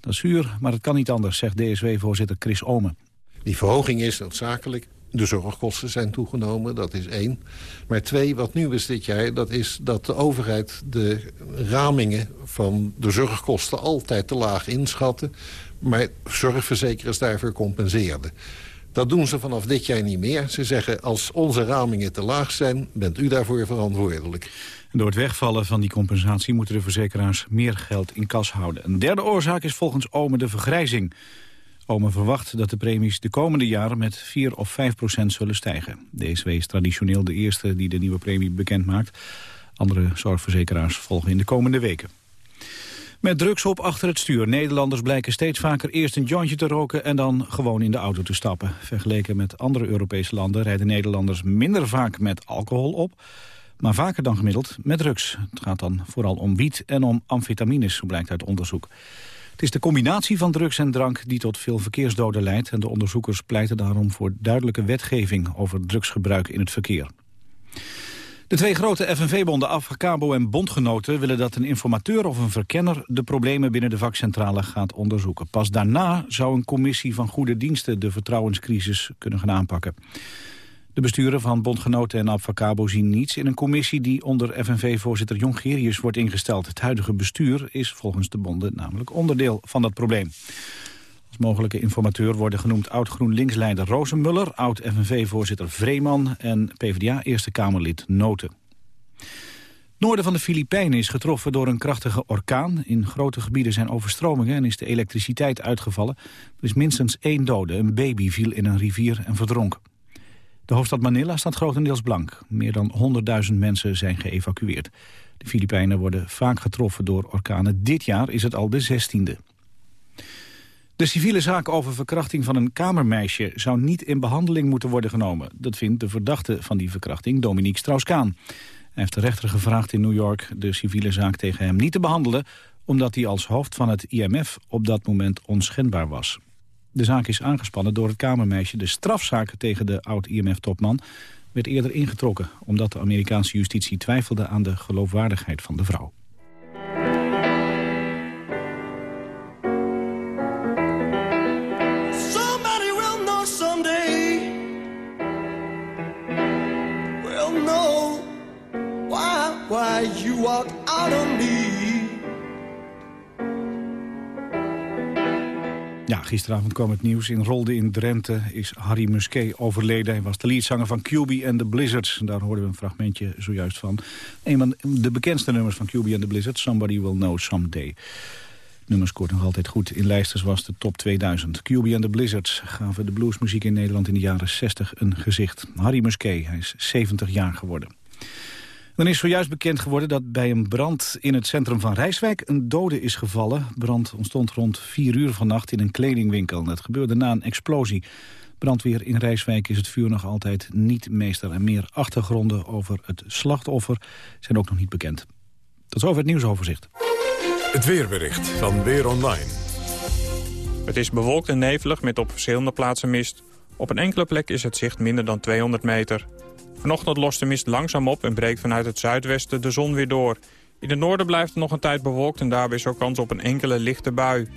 Dat is huur, maar het kan niet anders, zegt DSW-voorzitter Chris Omen. Die verhoging is noodzakelijk. De zorgkosten zijn toegenomen, dat is één. Maar twee, wat nu is dit jaar, dat is dat de overheid de ramingen van de zorgkosten altijd te laag inschatten. Maar zorgverzekeraars daarvoor compenseerden. Dat doen ze vanaf dit jaar niet meer. Ze zeggen, als onze ramingen te laag zijn, bent u daarvoor verantwoordelijk. Door het wegvallen van die compensatie moeten de verzekeraars meer geld in kas houden. Een derde oorzaak is volgens Ome de vergrijzing. Verwacht dat de premies de komende jaren met 4 of 5 procent zullen stijgen. DSW is traditioneel de eerste die de nieuwe premie bekend maakt. Andere zorgverzekeraars volgen in de komende weken. Met drugs op achter het stuur. Nederlanders blijken steeds vaker eerst een jointje te roken... en dan gewoon in de auto te stappen. Vergeleken met andere Europese landen rijden Nederlanders minder vaak met alcohol op... maar vaker dan gemiddeld met drugs. Het gaat dan vooral om wiet en om amfetamines, zo blijkt uit onderzoek. Het is de combinatie van drugs en drank die tot veel verkeersdoden leidt... en de onderzoekers pleiten daarom voor duidelijke wetgeving over drugsgebruik in het verkeer. De twee grote FNV-bonden Avacabo en Bondgenoten willen dat een informateur of een verkenner de problemen binnen de vakcentrale gaat onderzoeken. Pas daarna zou een commissie van goede diensten de vertrouwenscrisis kunnen gaan aanpakken. De besturen van Bondgenoten en Avacabo zien niets in een commissie die onder FNV-voorzitter Jongerius wordt ingesteld. Het huidige bestuur is volgens de bonden namelijk onderdeel van dat probleem. Als mogelijke informateur worden genoemd oud-GroenLinks-leider Rozenmuller... oud-FNV-voorzitter Vreeman en PvdA-Eerste Kamerlid Noten. noorden van de Filipijnen is getroffen door een krachtige orkaan. In grote gebieden zijn overstromingen en is de elektriciteit uitgevallen. Er is minstens één dode. Een baby viel in een rivier en verdronk. De hoofdstad Manila staat grotendeels blank. Meer dan 100.000 mensen zijn geëvacueerd. De Filipijnen worden vaak getroffen door orkanen. Dit jaar is het al de 16e. De civiele zaak over verkrachting van een kamermeisje... zou niet in behandeling moeten worden genomen. Dat vindt de verdachte van die verkrachting, Dominique Strauss-Kaan. Hij heeft de rechter gevraagd in New York de civiele zaak tegen hem niet te behandelen... omdat hij als hoofd van het IMF op dat moment onschendbaar was. De zaak is aangespannen door het kamermeisje. De strafzaak tegen de oud-IMF-topman werd eerder ingetrokken... omdat de Amerikaanse justitie twijfelde aan de geloofwaardigheid van de vrouw. Why you walk out on me. Ja, gisteravond kwam het nieuws. In Rolde in Drenthe is Harry Musquet overleden. Hij was de leadzanger van QB and the Blizzards. Daar hoorden we een fragmentje zojuist van. Een van de bekendste nummers van QB and the Blizzards. Somebody Will Know Someday. Nummer scoort nog altijd goed. In lijsters was de top 2000. QB and the Blizzards gaven de bluesmuziek in Nederland in de jaren 60 een gezicht. Harry Musquet, hij is 70 jaar geworden. Dan is zojuist bekend geworden dat bij een brand in het centrum van Rijswijk een dode is gevallen. Brand ontstond rond 4 uur vannacht in een kledingwinkel. Dat gebeurde na een explosie. Brandweer in Rijswijk is het vuur nog altijd niet meester. En meer achtergronden over het slachtoffer zijn ook nog niet bekend. Tot zover het nieuwsoverzicht. Het weerbericht van Weer Online. Het is bewolkt en nevelig met op verschillende plaatsen mist. Op een enkele plek is het zicht minder dan 200 meter. Vanochtend lost de mist langzaam op en breekt vanuit het zuidwesten de zon weer door. In het noorden blijft het nog een tijd bewolkt en daarbij is ook kans op een enkele lichte bui.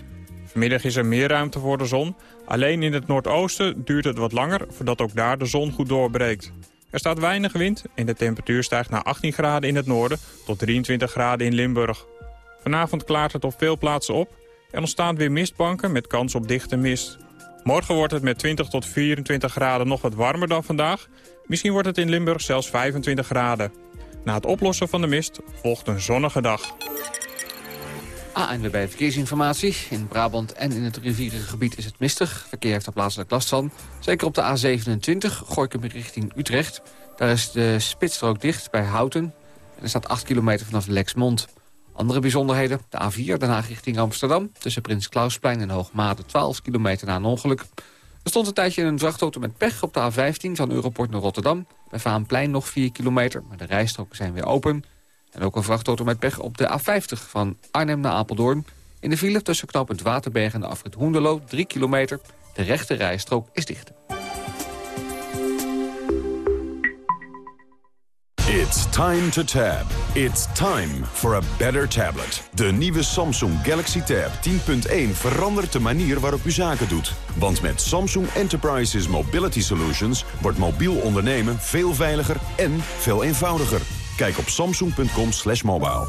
Vanmiddag is er meer ruimte voor de zon. Alleen in het noordoosten duurt het wat langer voordat ook daar de zon goed doorbreekt. Er staat weinig wind en de temperatuur stijgt naar 18 graden in het noorden tot 23 graden in Limburg. Vanavond klaart het op veel plaatsen op. Er ontstaan weer mistbanken met kans op dichte mist. Morgen wordt het met 20 tot 24 graden nog wat warmer dan vandaag. Misschien wordt het in Limburg zelfs 25 graden. Na het oplossen van de mist volgt een zonnige dag. ANWB Verkeersinformatie. In Brabant en in het rivierengebied is het mistig. Verkeer heeft er plaatselijk last van. Zeker op de A27, Gorkum richting Utrecht. Daar is de spitsstrook dicht bij Houten. En er staat 8 kilometer vanaf Lexmond. Andere bijzonderheden, de A4, Den Haag richting Amsterdam... tussen Prins Klausplein en Hoogmade 12 kilometer na een ongeluk. Er stond een tijdje een vrachtauto met pech op de A15 van Europort naar Rotterdam. Bij Vaanplein nog 4 kilometer, maar de rijstroken zijn weer open. En ook een vrachtauto met pech op de A50 van Arnhem naar Apeldoorn. In de file tussen knooppunt Waterberg en de afrit Hoenderloo 3 kilometer. De rechte rijstrook is dicht. It's time to tab. It's time for a better tablet. De nieuwe Samsung Galaxy Tab 10.1 verandert de manier waarop u zaken doet. Want met Samsung Enterprises Mobility Solutions wordt mobiel ondernemen veel veiliger en veel eenvoudiger. Kijk op samsung.com slash mobile.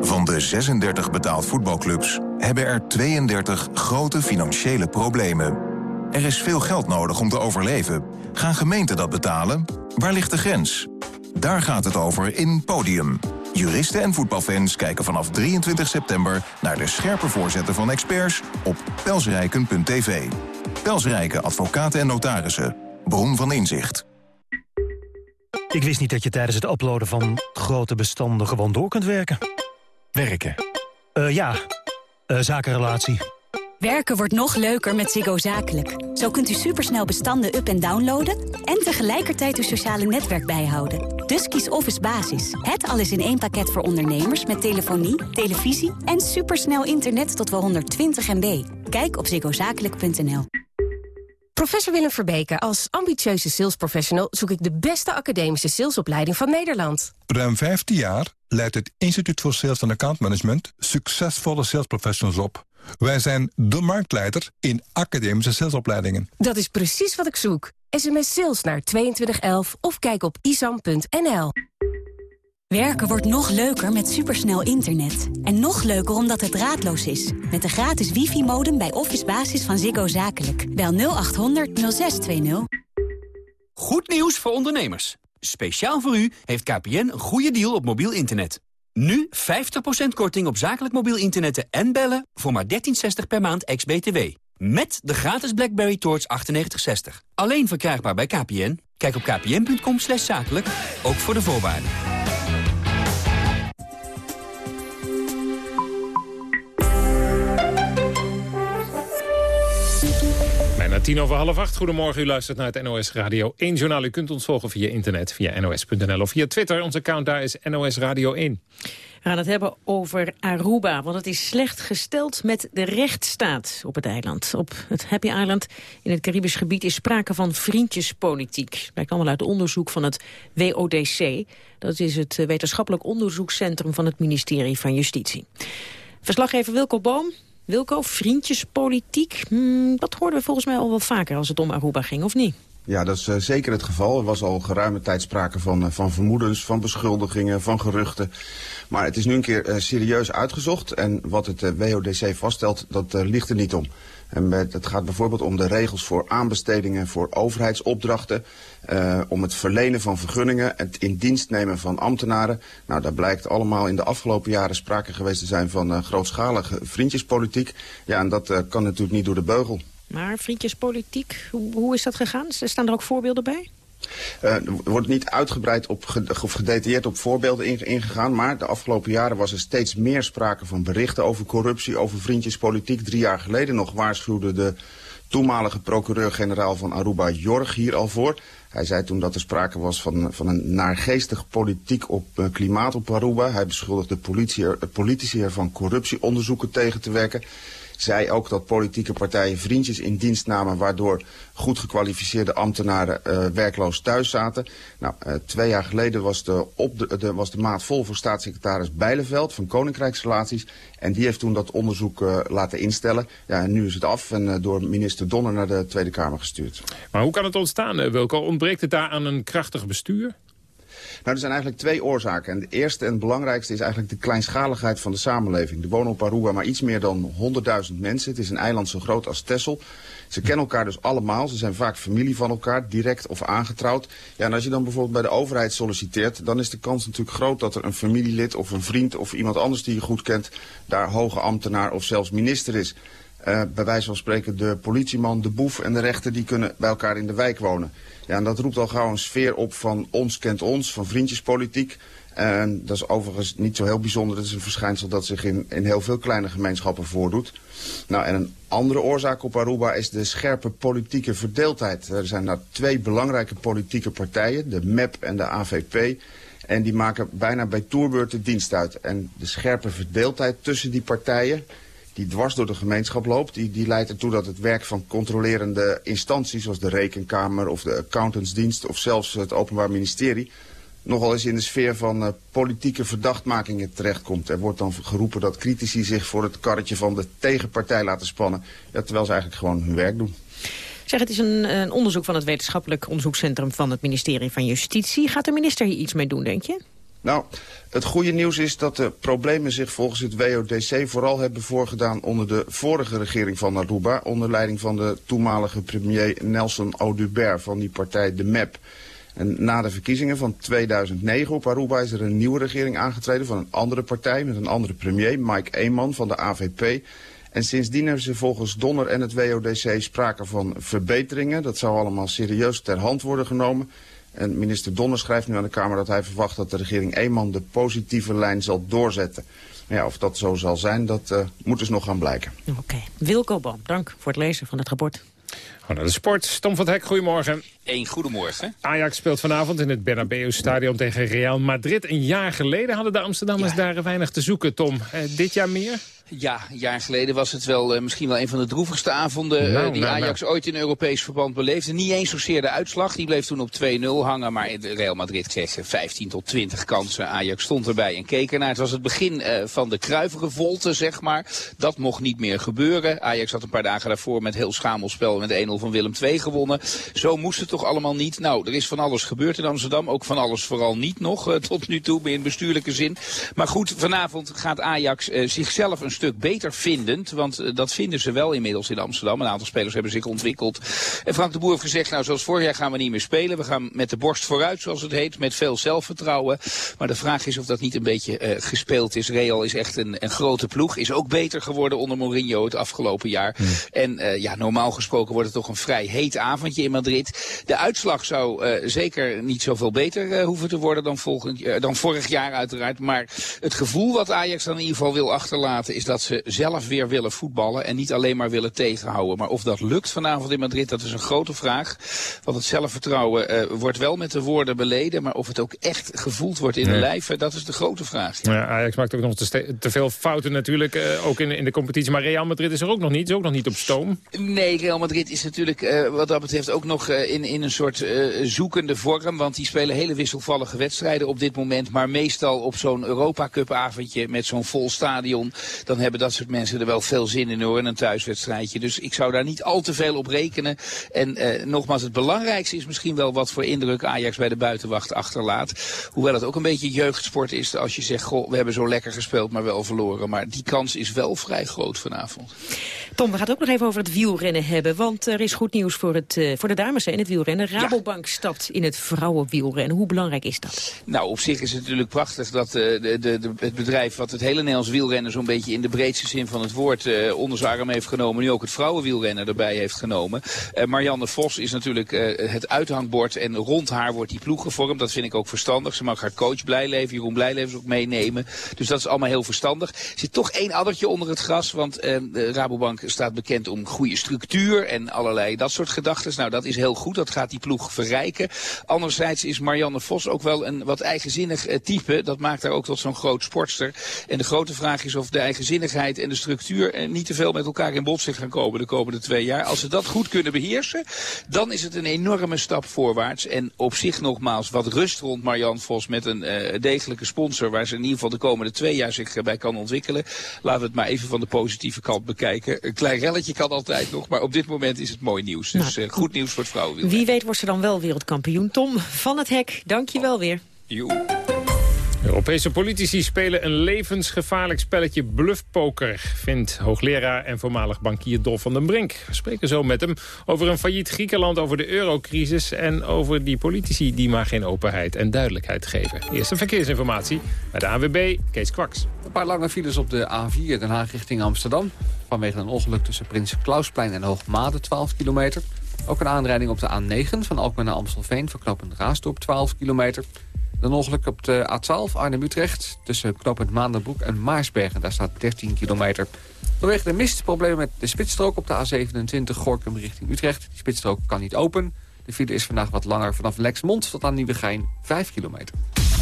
Van de 36 betaald voetbalclubs hebben er 32 grote financiële problemen. Er is veel geld nodig om te overleven. Gaan gemeenten dat betalen? Waar ligt de grens? Daar gaat het over in Podium. Juristen en voetbalfans kijken vanaf 23 september... naar de scherpe voorzetten van experts op pelsrijken.tv. Pelsrijken advocaten en notarissen. Bron van inzicht. Ik wist niet dat je tijdens het uploaden van grote bestanden gewoon door kunt werken. Werken? Uh, ja, uh, zakenrelatie. Werken wordt nog leuker met Ziggo Zakelijk. Zo kunt u supersnel bestanden up- en downloaden... en tegelijkertijd uw sociale netwerk bijhouden. Dus kies Office Basis. Het alles in één pakket voor ondernemers... met telefonie, televisie en supersnel internet tot wel 120 MB. Kijk op ziggozakelijk.nl. Professor Willem Verbeke, als ambitieuze salesprofessional... zoek ik de beste academische salesopleiding van Nederland. Ruim 15 jaar leidt het Instituut voor Sales en Account Management... succesvolle salesprofessionals op... Wij zijn de marktleider in academische salesopleidingen. Dat is precies wat ik zoek. SMS sales naar 2211 of kijk op isam.nl. Werken wordt nog leuker met supersnel internet. En nog leuker omdat het draadloos is. Met de gratis wifi-modem bij Office Basis van Ziggo Zakelijk. Bel 0800 0620. Goed nieuws voor ondernemers. Speciaal voor u heeft KPN een goede deal op mobiel internet. Nu 50% korting op zakelijk mobiel internet en bellen voor maar 13,60 per maand ex-BTW. Met de gratis BlackBerry Torch 9860. Alleen verkrijgbaar bij KPN. Kijk op kpn.com zakelijk, ook voor de voorwaarden. Bijna tien over half acht. Goedemorgen, u luistert naar het NOS Radio 1 Journaal. U kunt ons volgen via internet, via nos.nl of via Twitter. Onze account daar is NOS Radio 1. We gaan het hebben over Aruba, want het is slecht gesteld met de rechtsstaat op het eiland. Op het Happy Island in het Caribisch gebied is sprake van vriendjespolitiek. Blijkt allemaal uit onderzoek van het WODC. Dat is het wetenschappelijk onderzoekscentrum van het ministerie van Justitie. Verslaggever Wilco Boom Wilco, vriendjespolitiek, hmm, dat hoorden we volgens mij al wel vaker als het om Aruba ging, of niet? Ja, dat is uh, zeker het geval. Er was al geruime tijd sprake van, uh, van vermoedens, van beschuldigingen, van geruchten. Maar het is nu een keer uh, serieus uitgezocht. En wat het WODC vaststelt, dat ligt er niet om. En het gaat bijvoorbeeld om de regels voor aanbestedingen voor overheidsopdrachten. om het verlenen van vergunningen, het in dienst nemen van ambtenaren. Nou, daar blijkt allemaal in de afgelopen jaren sprake geweest te zijn van grootschalige vriendjespolitiek. Ja, en dat kan natuurlijk niet door de beugel. Maar vriendjespolitiek, hoe, hoe is dat gegaan? Staan er ook voorbeelden bij? Uh, er wordt niet uitgebreid op, of gedetailleerd op voorbeelden ingegaan... maar de afgelopen jaren was er steeds meer sprake van berichten over corruptie... over vriendjespolitiek. Drie jaar geleden nog waarschuwde de toenmalige procureur-generaal van Aruba Jorg hier al voor. Hij zei toen dat er sprake was van, van een naargeestig politiek op uh, klimaat op Aruba. Hij beschuldigde politie, politici ervan corruptieonderzoeken tegen te werken zei ook dat politieke partijen vriendjes in dienst namen... waardoor goed gekwalificeerde ambtenaren uh, werkloos thuis zaten. Nou, uh, twee jaar geleden was de, op de, was de maat vol voor staatssecretaris Bijleveld van Koninkrijksrelaties. En die heeft toen dat onderzoek uh, laten instellen. Ja, nu is het af en door minister Donner naar de Tweede Kamer gestuurd. Maar hoe kan het ontstaan, Wilco? Ontbreekt het daar aan een krachtig bestuur? Nou, er zijn eigenlijk twee oorzaken. En de eerste en belangrijkste is eigenlijk de kleinschaligheid van de samenleving. Er wonen op Aruba maar iets meer dan 100.000 mensen. Het is een eiland zo groot als Texel. Ze kennen elkaar dus allemaal. Ze zijn vaak familie van elkaar, direct of aangetrouwd. Ja, en als je dan bijvoorbeeld bij de overheid solliciteert... dan is de kans natuurlijk groot dat er een familielid of een vriend... of iemand anders die je goed kent... daar hoge ambtenaar of zelfs minister is. Uh, bij wijze van spreken de politieman, de boef en de rechter... die kunnen bij elkaar in de wijk wonen. Ja, en dat roept al gauw een sfeer op van ons kent ons, van vriendjespolitiek. En dat is overigens niet zo heel bijzonder. Dat is een verschijnsel dat zich in, in heel veel kleine gemeenschappen voordoet. Nou, en een andere oorzaak op Aruba is de scherpe politieke verdeeldheid. Er zijn nou twee belangrijke politieke partijen, de MEP en de AVP. En die maken bijna bij toerbeurt de dienst uit. En de scherpe verdeeldheid tussen die partijen die dwars door de gemeenschap loopt... Die, die leidt ertoe dat het werk van controlerende instanties... zoals de Rekenkamer of de Accountantsdienst of zelfs het Openbaar Ministerie... nogal eens in de sfeer van uh, politieke verdachtmakingen terechtkomt. Er wordt dan geroepen dat critici zich voor het karretje van de tegenpartij laten spannen... Terwijl ze eigenlijk gewoon hun werk doen. Zeg, het is een, een onderzoek van het wetenschappelijk onderzoekscentrum van het ministerie van Justitie. Gaat de minister hier iets mee doen, denk je? Nou, het goede nieuws is dat de problemen zich volgens het WODC vooral hebben voorgedaan onder de vorige regering van Aruba, onder leiding van de toenmalige premier Nelson Audubert van die partij de MEP. En na de verkiezingen van 2009 op Aruba is er een nieuwe regering aangetreden van een andere partij met een andere premier, Mike Eeman van de AVP. En sindsdien hebben ze volgens Donner en het WODC sprake van verbeteringen. Dat zou allemaal serieus ter hand worden genomen. En minister Donner schrijft nu aan de Kamer dat hij verwacht dat de regering eenmaal de positieve lijn zal doorzetten. Ja, of dat zo zal zijn, dat uh, moet dus nog gaan blijken. Oké. Okay. Wilco Boom, dank voor het lezen van het rapport. Gewoon naar de sport. Tom van het Hek, goedemorgen. Eén goedemorgen. Ajax speelt vanavond in het Bernabeu-stadion tegen Real Madrid. Een jaar geleden hadden de Amsterdammers daar weinig te zoeken, Tom. Uh, dit jaar meer? Ja, een jaar geleden was het wel uh, misschien wel een van de droevigste avonden uh, nou, die nou, Ajax nou. ooit in Europees verband beleefde. Niet eens zozeer de uitslag, die bleef toen op 2-0 hangen. Maar Real Madrid kreeg 15 tot 20 kansen. Ajax stond erbij en keek ernaar. Het was het begin uh, van de Volte, zeg maar. Dat mocht niet meer gebeuren. Ajax had een paar dagen daarvoor met heel schamel spel met 1-0 van Willem II gewonnen. Zo moest het toch allemaal niet. Nou, er is van alles gebeurd in Amsterdam. Ook van alles vooral niet nog tot nu toe, in bestuurlijke zin. Maar goed, vanavond gaat Ajax zichzelf een stuk beter vindend. Want uh, dat vinden ze wel inmiddels in Amsterdam. Een aantal spelers hebben zich ontwikkeld. En Frank de Boer heeft gezegd, nou zoals vorig jaar gaan we niet meer spelen. We gaan met de borst vooruit, zoals het heet. Met veel zelfvertrouwen. Maar de vraag is of dat niet een beetje uh, gespeeld is. Real is echt een, een, grote ploeg. Is ook beter geworden onder Mourinho het afgelopen jaar. Hmm. En uh, ja, normaal gesproken wordt het toch een vrij heet avondje in Madrid. De uitslag zou zeker niet zoveel beter hoeven te worden dan, volgend, dan vorig jaar uiteraard. Maar het gevoel wat Ajax dan in ieder geval wil achterlaten is dat ze zelf weer willen voetballen en niet alleen maar willen tegenhouden. Maar of dat lukt vanavond in Madrid, dat is een grote vraag. Want het zelfvertrouwen uh, wordt wel met de woorden beleden, maar of het ook echt gevoeld wordt in de lijf, dat is de grote vraag. Ja. Ajax maakt ook nog te, te veel fouten natuurlijk, uh, ook in, in de competitie. Maar Real Madrid is er ook nog niet, is ook nog niet op stoom. Nee, Real Madrid is natuurlijk uh, wat dat betreft ook nog in, in een soort zoekende vorm. Want die spelen hele wisselvallige wedstrijden op dit moment. Maar meestal op zo'n Europa Cup avondje met zo'n vol stadion. Dan hebben dat soort mensen er wel veel zin in hoor, in een thuiswedstrijdje. Dus ik zou daar niet al te veel op rekenen. En eh, nogmaals, het belangrijkste is misschien wel wat voor indruk Ajax bij de buitenwacht achterlaat. Hoewel het ook een beetje jeugdsport is als je zegt, goh, we hebben zo lekker gespeeld, maar wel verloren. Maar die kans is wel vrij groot vanavond. Tom, we gaan het ook nog even over het wielrennen hebben. Want er is goed nieuws voor, het, uh, voor de dames in het wielrennen. Rabobank stapt in het vrouwenwielrennen. Hoe belangrijk is dat? Nou, op zich is het natuurlijk prachtig dat de, de, de, het bedrijf... wat het hele Nederlands wielrennen zo'n beetje in de breedste zin van het woord... Uh, onder zijn arm heeft genomen, nu ook het vrouwenwielrennen erbij heeft genomen. Marianne Vos is natuurlijk het uithangbord en rond haar wordt die ploeg gevormd. Dat vind ik ook verstandig. Ze mag haar coach Blijleven, Jeroen Blijleven ook meenemen. Dus dat is allemaal heel verstandig. Er zit toch één addertje onder het gras, want Rabobank staat bekend om goede structuur en allerlei dat soort gedachten. Nou, dat is heel goed. Dat gaat die ploeg verrijken. Anderzijds is Marianne Vos ook wel een wat eigenzinnig type. Dat maakt haar ook tot zo'n groot sportster. En de grote vraag is of de eigenzinnigheid en de structuur niet te veel met elkaar in botsing gaan komen de komende twee jaar. Als ze dat goed kunnen beheersen, dan is het een enorme stap voorwaarts. En op zich nogmaals wat rust rond Marianne Vos met een uh, degelijke sponsor waar ze in ieder geval de komende twee jaar zich bij kan ontwikkelen. Laten we het maar even van de positieve kant bekijken. Een klein relletje kan altijd nog, maar op dit moment is het mooi nieuws. Dus nou, goed nieuws voor het vrouwenwiel. Wie weet wordt ze dan wel wereldkampioen. Tom van het Hek, dank je wel weer. Joe. Europese politici spelen een levensgevaarlijk spelletje bluffpoker... vindt hoogleraar en voormalig bankier Dolf van den Brink. We spreken zo met hem over een failliet Griekenland, over de eurocrisis... en over die politici die maar geen openheid en duidelijkheid geven. Eerste verkeersinformatie bij de AWB, Kees Kwaks. Een paar lange files op de A4 Den Haag richting Amsterdam. Vanwege een ongeluk tussen Prins Klausplein en Hoogmade, 12 kilometer. Ook een aanrijding op de A9 van Alkmaar naar Amstelveen... verknopend Raasdorp, 12 kilometer... Een ongeluk op de A12 Arnhem-Utrecht tussen knooppunt Maandenbroek en Maarsbergen. Daar staat 13 kilometer. Vanwege de mist problemen met de spitsstrook op de A27 Gorkum richting Utrecht. Die spitsstrook kan niet open. De file is vandaag wat langer vanaf Lexmond tot aan Nieuwegein 5 kilometer.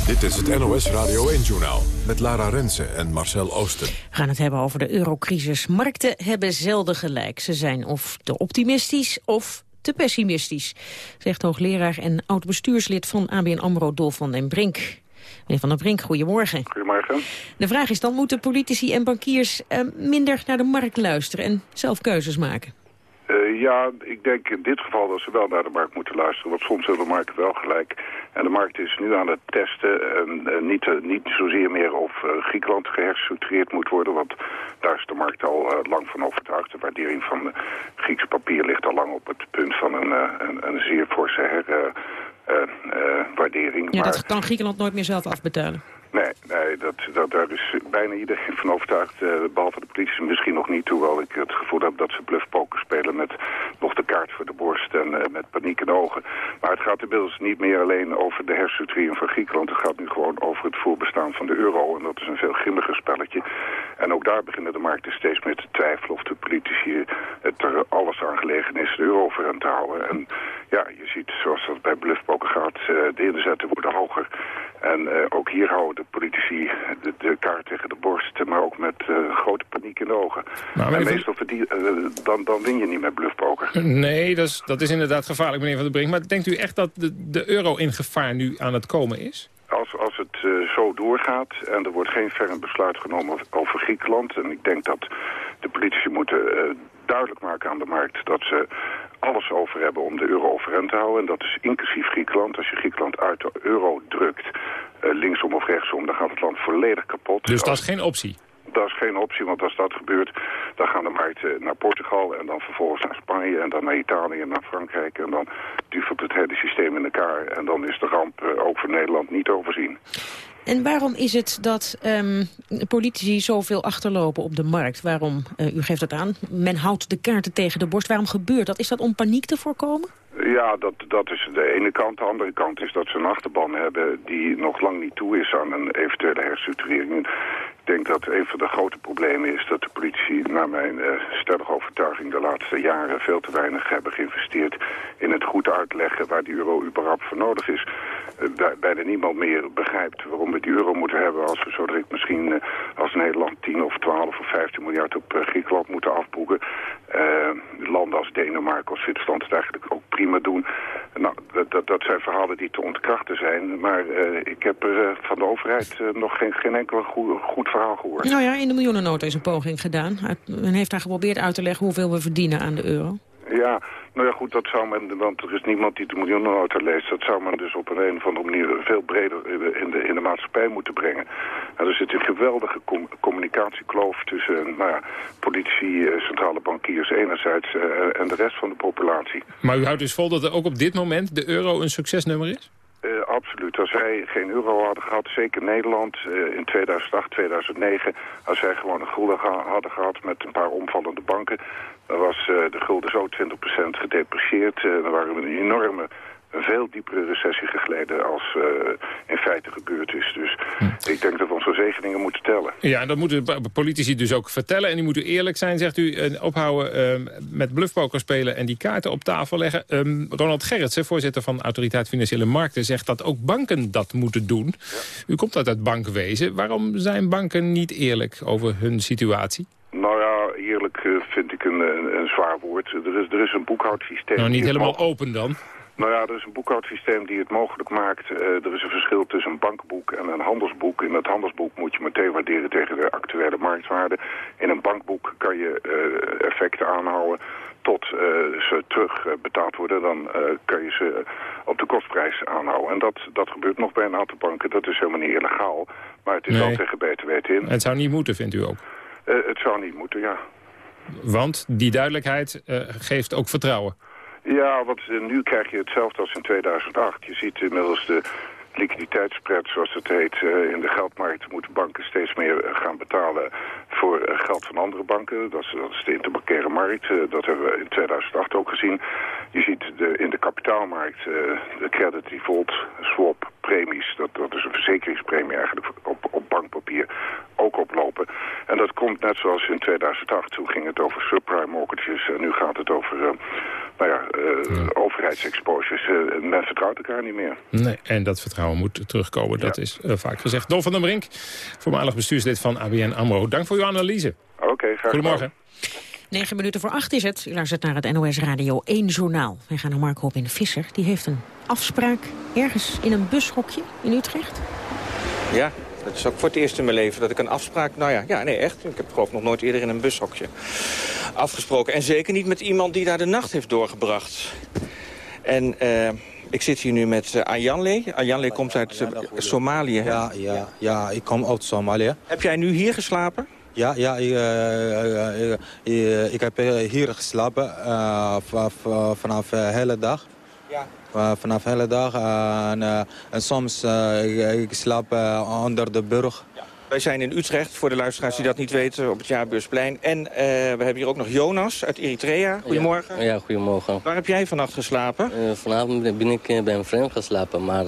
Dit is het NOS Radio 1-journaal met Lara Rensen en Marcel Oosten. We gaan het hebben over de eurocrisis. Markten hebben zelden gelijk. Ze zijn of te optimistisch of te pessimistisch, zegt hoogleraar en oud-bestuurslid van ABN AMRO Dolf van den Brink. Meneer Van den Brink, goedemorgen. Goedemorgen. De vraag is dan, moeten politici en bankiers eh, minder naar de markt luisteren en zelf keuzes maken? Uh, ja, ik denk in dit geval dat ze wel naar de markt moeten luisteren. Want soms hebben de markt wel gelijk. En de markt is nu aan het testen. En, en niet, niet zozeer meer of uh, Griekenland geherstructureerd moet worden. Want daar is de markt al lang van overtuigd. De waardering van de Griekse papier ligt lang op het punt van een, een, een zeer forse herwaardering. ja, dat kan Griekenland nooit meer zelf afbetalen. Nee, nee dat, dat, daar is bijna iedereen van overtuigd, uh, behalve de politie misschien nog niet. Hoewel ik het gevoel heb dat ze bluffpoker spelen met nog de kaart voor de borst en uh, met paniek in ogen. Maar het gaat inmiddels niet meer alleen over de herstructurering van Griekenland. Het gaat nu gewoon over het voorbestaan van de euro. En dat is een veel grimmiger spelletje. En ook daar beginnen de markten steeds meer te twijfelen of de politici het er alles aan gelegen is de euro voor hen te houden. En ja, je ziet zoals dat bij bluffpoker gaat, uh, de inzetten worden hoger. En uh, ook hier houden de politici de, de, kaart tegen de borst, maar ook met uh, grote paniek in de ogen. Maar en meestal verdien, dan, dan win je niet met bluffpoker. Nee, dat is, dat is inderdaad gevaarlijk, meneer Van der Brink. Maar denkt u echt dat de, de euro in gevaar nu aan het komen is? Als, als het uh, zo doorgaat en er wordt geen ferm besluit genomen over Griekenland... en ik denk dat de politici moeten duidelijk maken aan de markt dat ze alles over hebben om de euro overeind te houden. En dat is inclusief Griekenland. Als je Griekenland uit de euro drukt, uh, linksom of rechtsom, dan gaat het land volledig kapot. Dus dat is geen optie? Dat is geen optie, want als dat gebeurt, dan gaan de markten naar Portugal en dan vervolgens naar Spanje en dan naar Italië en naar Frankrijk. En dan duvelt het hele systeem in elkaar en dan is de ramp uh, ook voor Nederland niet overzien. En waarom is het dat um, politici zoveel achterlopen op de markt? Waarom, uh, u geeft het aan, men houdt de kaarten tegen de borst. Waarom gebeurt dat? Is dat om paniek te voorkomen? Ja, dat, dat is de ene kant. De andere kant is dat ze een achterban hebben die nog lang niet toe is aan een eventuele herstructurering. Ik denk dat een van de grote problemen is dat de politici, naar mijn uh, stellige overtuiging, de laatste jaren veel te weinig hebben geïnvesteerd in het goed uitleggen waar die euro überhaupt voor nodig is. Uh, bijna niemand meer begrijpt waarom we die euro moeten hebben als we zo direct misschien uh, als Nederland 10 of 12 of 15 miljard op Griekenland moeten afboeken. landen als Denemarken of Zwitserland het eigenlijk ook prima doen. Nou, dat, dat zijn verhalen die te ontkrachten zijn. Maar ik heb er van de overheid nog geen, geen enkel goed, goed verhaal gehoord. Nou ja, in de miljoenennota is een poging gedaan. Men heeft daar geprobeerd uit te leggen hoeveel we verdienen aan de euro. Ja, nou ja goed, dat zou men, want er is niemand die de miljoenennota leest. Dat zou men dus op een, een of andere manier veel breder in de, in de maatschappij moeten brengen. En er zit een geweldige communicatiekloof tussen nou ja, politici, eh, centrale bankiers enerzijds uh, en de rest van de populatie. Maar u houdt dus vol dat er ook op dit moment de euro een succesnummer is? Uh, absoluut. Als wij geen euro hadden gehad, zeker Nederland, uh, in 2008, 2009... als wij gewoon een gulden hadden gehad met een paar omvallende banken... dan was uh, de gulden zo 20% gedeprecieerd. dan waren we een enorme een veel diepere recessie gegleden als uh, in feite gebeurd is. Dus hm. ik denk dat we onze zegeningen moeten tellen. Ja, dat moeten politici dus ook vertellen. En die moeten eerlijk zijn, zegt u, uh, ophouden uh, met bluffpoker spelen... en die kaarten op tafel leggen. Um, Ronald Gerritsen, voorzitter van Autoriteit Financiële Markten... zegt dat ook banken dat moeten doen. U komt uit het bankwezen. Waarom zijn banken niet eerlijk over hun situatie? Nou ja, eerlijk vind ik een, een, een, zwaar woord. Er is, er is een boekhoudsysteem... Nou, niet helemaal open dan? Nou ja, er is een boekhoudsysteem die het mogelijk maakt. Uh, er is een verschil tussen een bankboek en een handelsboek. In het handelsboek moet je meteen waarderen tegen de actuele marktwaarde. In een bankboek kan je uh, effecten aanhouden tot uh, ze terug betaald worden. Dan kan je ze op de kostprijs aanhouden. En dat, dat gebeurt nog bij een aantal banken. Dat is helemaal niet illegaal. Maar het is nee. wel tegen weten in. Het zou niet moeten, vindt u ook? het zou niet moeten, ja. Want die duidelijkheid geeft ook vertrouwen. Ja, want uh, nu krijg je hetzelfde als in 2008. Je ziet inmiddels de liquiditeitsspread, zoals het heet, uh, in de geldmarkt moeten banken steeds meer gaan betalen voor geld van andere banken. Dat is, dat is de interbankaire markt. dat hebben we in 2008 ook gezien. Je ziet de, in de kapitaalmarkt de credit default swap premies, dat, dat is een verzekeringspremie eigenlijk op, op bankpapier, ook oplopen. En dat komt net zoals in 2008, toen ging het over subprime mortgages en nu gaat het over nou ja, overheidsexposures. Men vertrouwt elkaar niet meer. Nee, en dat vertrouwen moet terugkomen. Dat is vaak gezegd. Don van der Brink, voormalig bestuurslid van ABN AMRO. Dank voor uw analyse. Oké, okay, graag Goedemorgen. 9 minuten voor 8 is het. U luistert naar het NOS Radio 1 Journaal. Wij gaan naar Marco Robin Visser. Die heeft een afspraak ergens in een bushokje in Utrecht. Ja, dat is ook voor het eerst in mijn leven dat ik een afspraak... Nou ja, ja nee, echt. Ik heb geloof nog nooit eerder in een bushokje afgesproken. En zeker niet met iemand die daar de nacht heeft doorgebracht. En uh, ik zit hier nu met uh, Ayanle. Ayanle komt uit uh, Somalië. Ja, ja, ja, ik kom uit Somalië. Heb jij nu hier geslapen? Ja, ja ik, ik heb hier geslapen vanaf de hele dag. Ja. vanaf de hele dag. en, en soms ik, ik slaap onder de brug. Wij zijn in Utrecht, voor de luisteraars die dat niet weten, op het Jaarbeursplein. En uh, we hebben hier ook nog Jonas uit Eritrea. Goedemorgen. Ja, goedemorgen. Waar heb jij vannacht geslapen? Uh, vanavond ben ik bij een vriend geslapen, maar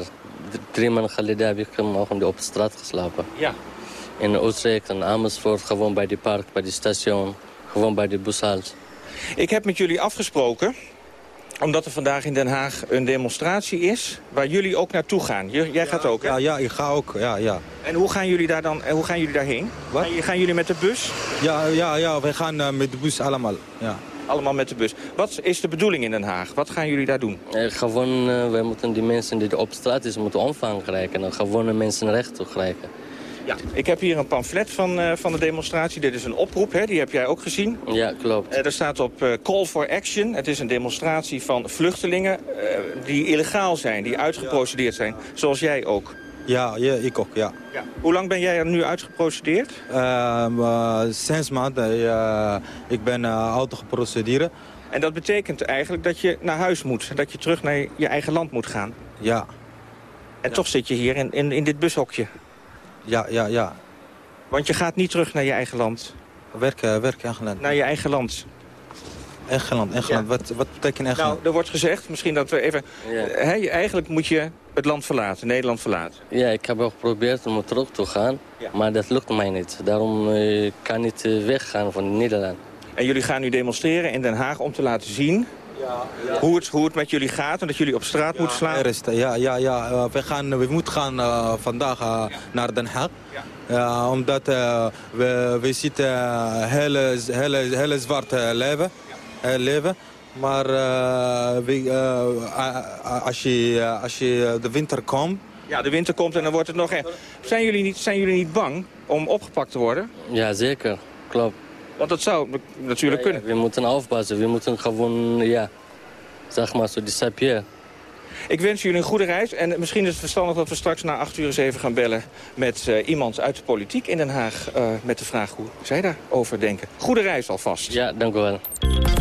drie maanden geleden heb ik morgen op straat geslapen. Ja. In Utrecht en Amersfoort, gewoon bij de park, bij het station, gewoon bij de bushalte. Ik heb met jullie afgesproken omdat er vandaag in Den Haag een demonstratie is waar jullie ook naartoe gaan. Jij gaat ook, hè? Ja, ja, ik ga ook, ja, ja. En hoe gaan jullie, daar dan, hoe gaan jullie daarheen? Wat? Gaan jullie met de bus? Ja, ja, ja we gaan uh, met de bus allemaal, ja. Allemaal met de bus. Wat is de bedoeling in Den Haag? Wat gaan jullie daar doen? Eh, gewoon, uh, wij moeten die mensen die op straat is, moeten omvang krijgen. En gewone mensen recht toe krijgen. Ja, ik heb hier een pamflet van, uh, van de demonstratie. Dit is een oproep, hè? die heb jij ook gezien. Ja, klopt. Uh, er staat op uh, Call for Action. Het is een demonstratie van vluchtelingen die illegaal zijn, die uitgeprocedeerd zijn. Zoals jij ook. Ja, ja ik ook, ja. ja. Hoe lang ben jij er nu uitgeprocedeerd? Ehm, zes maanden. ik ben auto geprocedeerd. En dat betekent eigenlijk dat je naar huis moet. Dat je terug naar je eigen land moet gaan. Ja. En ja. toch zit je hier in, in, in dit bushokje. Ja, ja, ja. Want je gaat niet terug naar je eigen land. Werken, werken eigen land. Naar je eigen land. Eigen land, eigen land. Wat, wat betekent eigen nou, er wordt gezegd, misschien dat we even... Ja. He, eigenlijk moet je het land verlaten, Nederland verlaten. Ja, ik heb ook geprobeerd om terug te gaan. Ja. Maar dat lukt mij niet. Daarom uh, kan ik niet weggaan van Nederland. En jullie gaan nu demonstreren in Den Haag om te laten zien... Ja, ja. Hoe, het, hoe het met jullie gaat en dat jullie op straat moeten slaan? Er is, ja, ja, ja. Uh, we, gaan, we moeten gaan uh, vandaag uh, naar Den Haag. Ja. omdat we, we zitten hele, hele, hele zwart leven. leven. Maar wie, als, je, als je de winter komt... Ja, de winter komt en dan wordt het nog... Zijn jullie niet, zijn jullie niet bang om opgepakt te worden? Ja, zeker. Klopt. Want dat zou natuurlijk kunnen. we moeten afpassen. We moeten gewoon, ja, zeg maar zo, disappear. Ik wens jullie een goede reis. En misschien is het verstandig dat we straks na acht uur eens even gaan bellen... met uh, iemand uit de politiek in Den Haag... Uh, met de vraag hoe zij daarover denken. Goede reis alvast. Ja, dank u wel.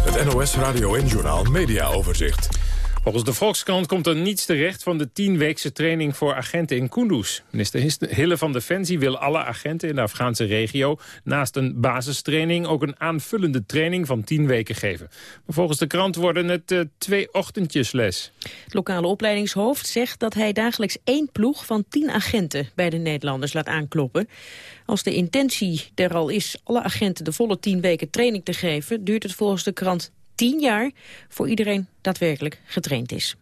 Het NOS Radio en Journaal Media Overzicht. Volgens de Volkskrant komt er niets terecht van de tienweekse training voor agenten in Kunduz. Minister Hille van Defensie wil alle agenten in de Afghaanse regio... naast een basistraining ook een aanvullende training van tien weken geven. Volgens de krant worden het uh, twee ochtendjesles. Het lokale opleidingshoofd zegt dat hij dagelijks één ploeg van tien agenten... bij de Nederlanders laat aankloppen. Als de intentie er al is alle agenten de volle tien weken training te geven... duurt het volgens de krant tien jaar voor iedereen daadwerkelijk getraind is.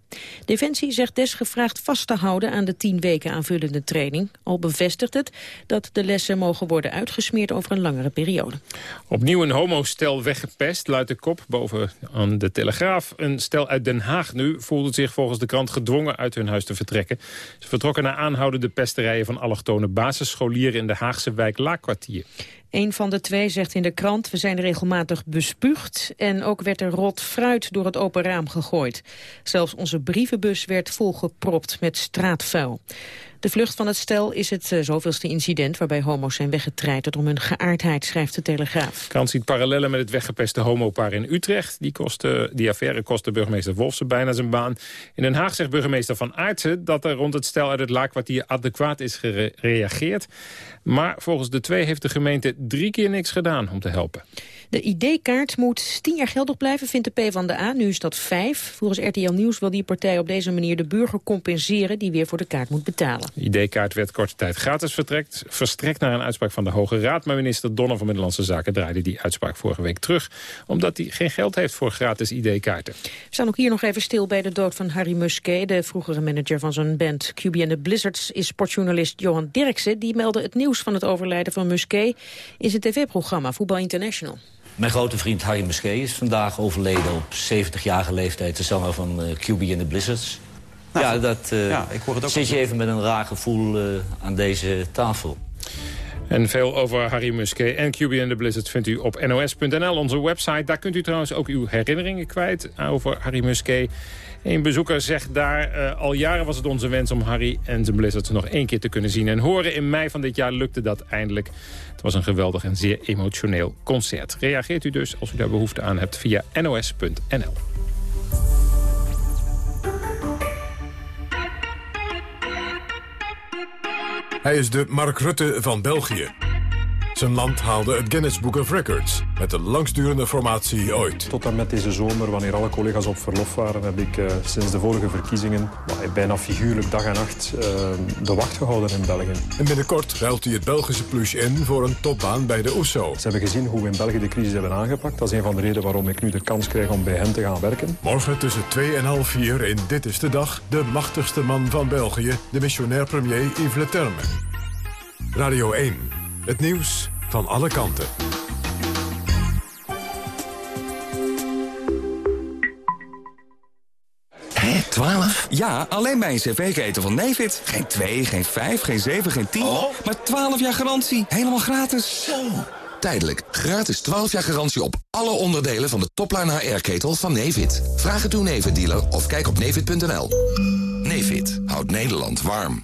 Defensie zegt desgevraagd vast te houden aan de tien weken aanvullende training. Al bevestigt het dat de lessen mogen worden uitgesmeerd over een langere periode. Opnieuw een homostel weggepest, luidt de kop boven aan de Telegraaf. Een stel uit Den Haag nu voelde zich volgens de krant gedwongen uit hun huis te vertrekken. Ze vertrokken naar aanhoudende pesterijen van allochtone basisscholieren in de Haagse wijk Laakkwartier. Een van de twee zegt in de krant, we zijn regelmatig bespuugd... en ook werd er rot fruit door het open raam gegooid. Zelfs onze brievenbus werd volgepropt met straatvuil. De vlucht van het stel is het uh, zoveelste incident... waarbij homo's zijn weggetreiterd om hun geaardheid, schrijft de Telegraaf. De krant ziet parallellen met het weggepeste homopaar in Utrecht. Die, die affaire kostte burgemeester Wolfsen bijna zijn baan. In Den Haag zegt burgemeester Van Aartsen... dat er rond het stel uit het laakkwartier adequaat is gereageerd. Maar volgens de twee heeft de gemeente drie keer niks gedaan om te helpen. De ID-kaart moet tien jaar geldig blijven, vindt de PvdA. Nu is dat vijf. Volgens RTL Nieuws wil die partij op deze manier de burger compenseren... die weer voor de kaart moet betalen. De ID-kaart werd korte tijd gratis vertrekt, verstrekt naar een uitspraak van de Hoge Raad. Maar minister Donner van Binnenlandse Zaken draaide die uitspraak vorige week terug. Omdat hij geen geld heeft voor gratis ID-kaarten. We staan ook hier nog even stil bij de dood van Harry Musquet. De vroegere manager van zijn band QB and the Blizzards is sportjournalist Johan Dirksen. Die meldde het nieuws van het overlijden van Musquet in zijn tv-programma Voetbal International. Mijn grote vriend Harry Musquet is vandaag overleden op 70-jarige leeftijd. De zanger van uh, QB and the Blizzards. Nou, ja, dat uh, ja, ik hoor het ook zit je even met een raar gevoel uh, aan deze tafel. En veel over Harry Musquet en QB and the Blizzards vindt u op nos.nl, onze website. Daar kunt u trouwens ook uw herinneringen kwijt over Harry Musquet. Een bezoeker zegt daar, uh, al jaren was het onze wens om Harry en zijn Blizzards nog één keer te kunnen zien en horen. In mei van dit jaar lukte dat eindelijk. Het was een geweldig en zeer emotioneel concert. Reageert u dus als u daar behoefte aan hebt via nos.nl. Hij is de Mark Rutte van België. Zijn land haalde het Guinness Book of Records met de langstdurende formatie ooit. Tot en met deze zomer, wanneer alle collega's op verlof waren... heb ik uh, sinds de vorige verkiezingen bijna figuurlijk dag en nacht uh, de wacht gehouden in België. En binnenkort ruilt hij het Belgische plus in voor een topbaan bij de OESO. Ze hebben gezien hoe we in België de crisis hebben aangepakt. Dat is een van de redenen waarom ik nu de kans krijg om bij hen te gaan werken. Morgen tussen 2 en half 4 in Dit is de Dag... de machtigste man van België, de missionair premier Yves Le Terme. Radio 1, het nieuws van alle kanten. Hé, 12? Ja, alleen bij een cv-keten van Nevid. Geen 2, geen 5, geen 7, geen 10. Maar 12 jaar garantie. Helemaal gratis. Zo. Tijdelijk. Gratis 12 jaar garantie op alle onderdelen van de topline HR-ketel van Nevid. Vraag het uw Nevid-dealer of kijk op nevid.nl. Nevid houdt Nederland warm.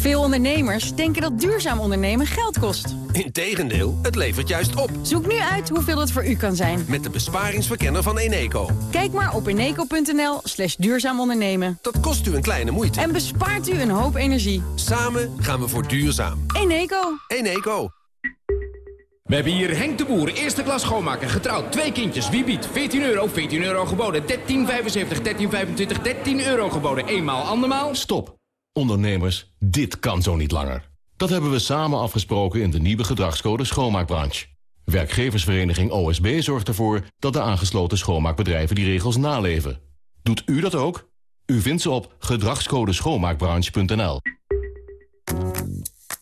Veel ondernemers denken dat duurzaam ondernemen geld kost. Integendeel, het levert juist op. Zoek nu uit hoeveel het voor u kan zijn. Met de besparingsverkenner van Eneco. Kijk maar op eneco.nl slash duurzaam ondernemen. Dat kost u een kleine moeite. En bespaart u een hoop energie. Samen gaan we voor duurzaam. Eneco. Eneco. We hebben hier Henk de Boer, eerste klas schoonmaker, getrouwd, twee kindjes. Wie biedt? 14 euro, 14 euro geboden, 13,75, 13,25, 13 euro geboden. Eenmaal, andermaal. Stop. Ondernemers, dit kan zo niet langer. Dat hebben we samen afgesproken in de nieuwe gedragscode schoonmaakbranche. Werkgeversvereniging OSB zorgt ervoor dat de aangesloten schoonmaakbedrijven die regels naleven. Doet u dat ook? U vindt ze op gedragscodeschoonmaakbranche.nl.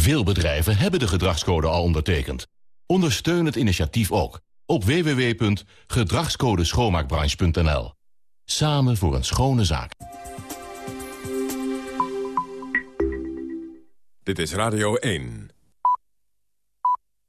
Veel bedrijven hebben de gedragscode al ondertekend. Ondersteun het initiatief ook op www.gedragscodeschoonmaakbranche.nl. Samen voor een schone zaak. Dit is Radio 1.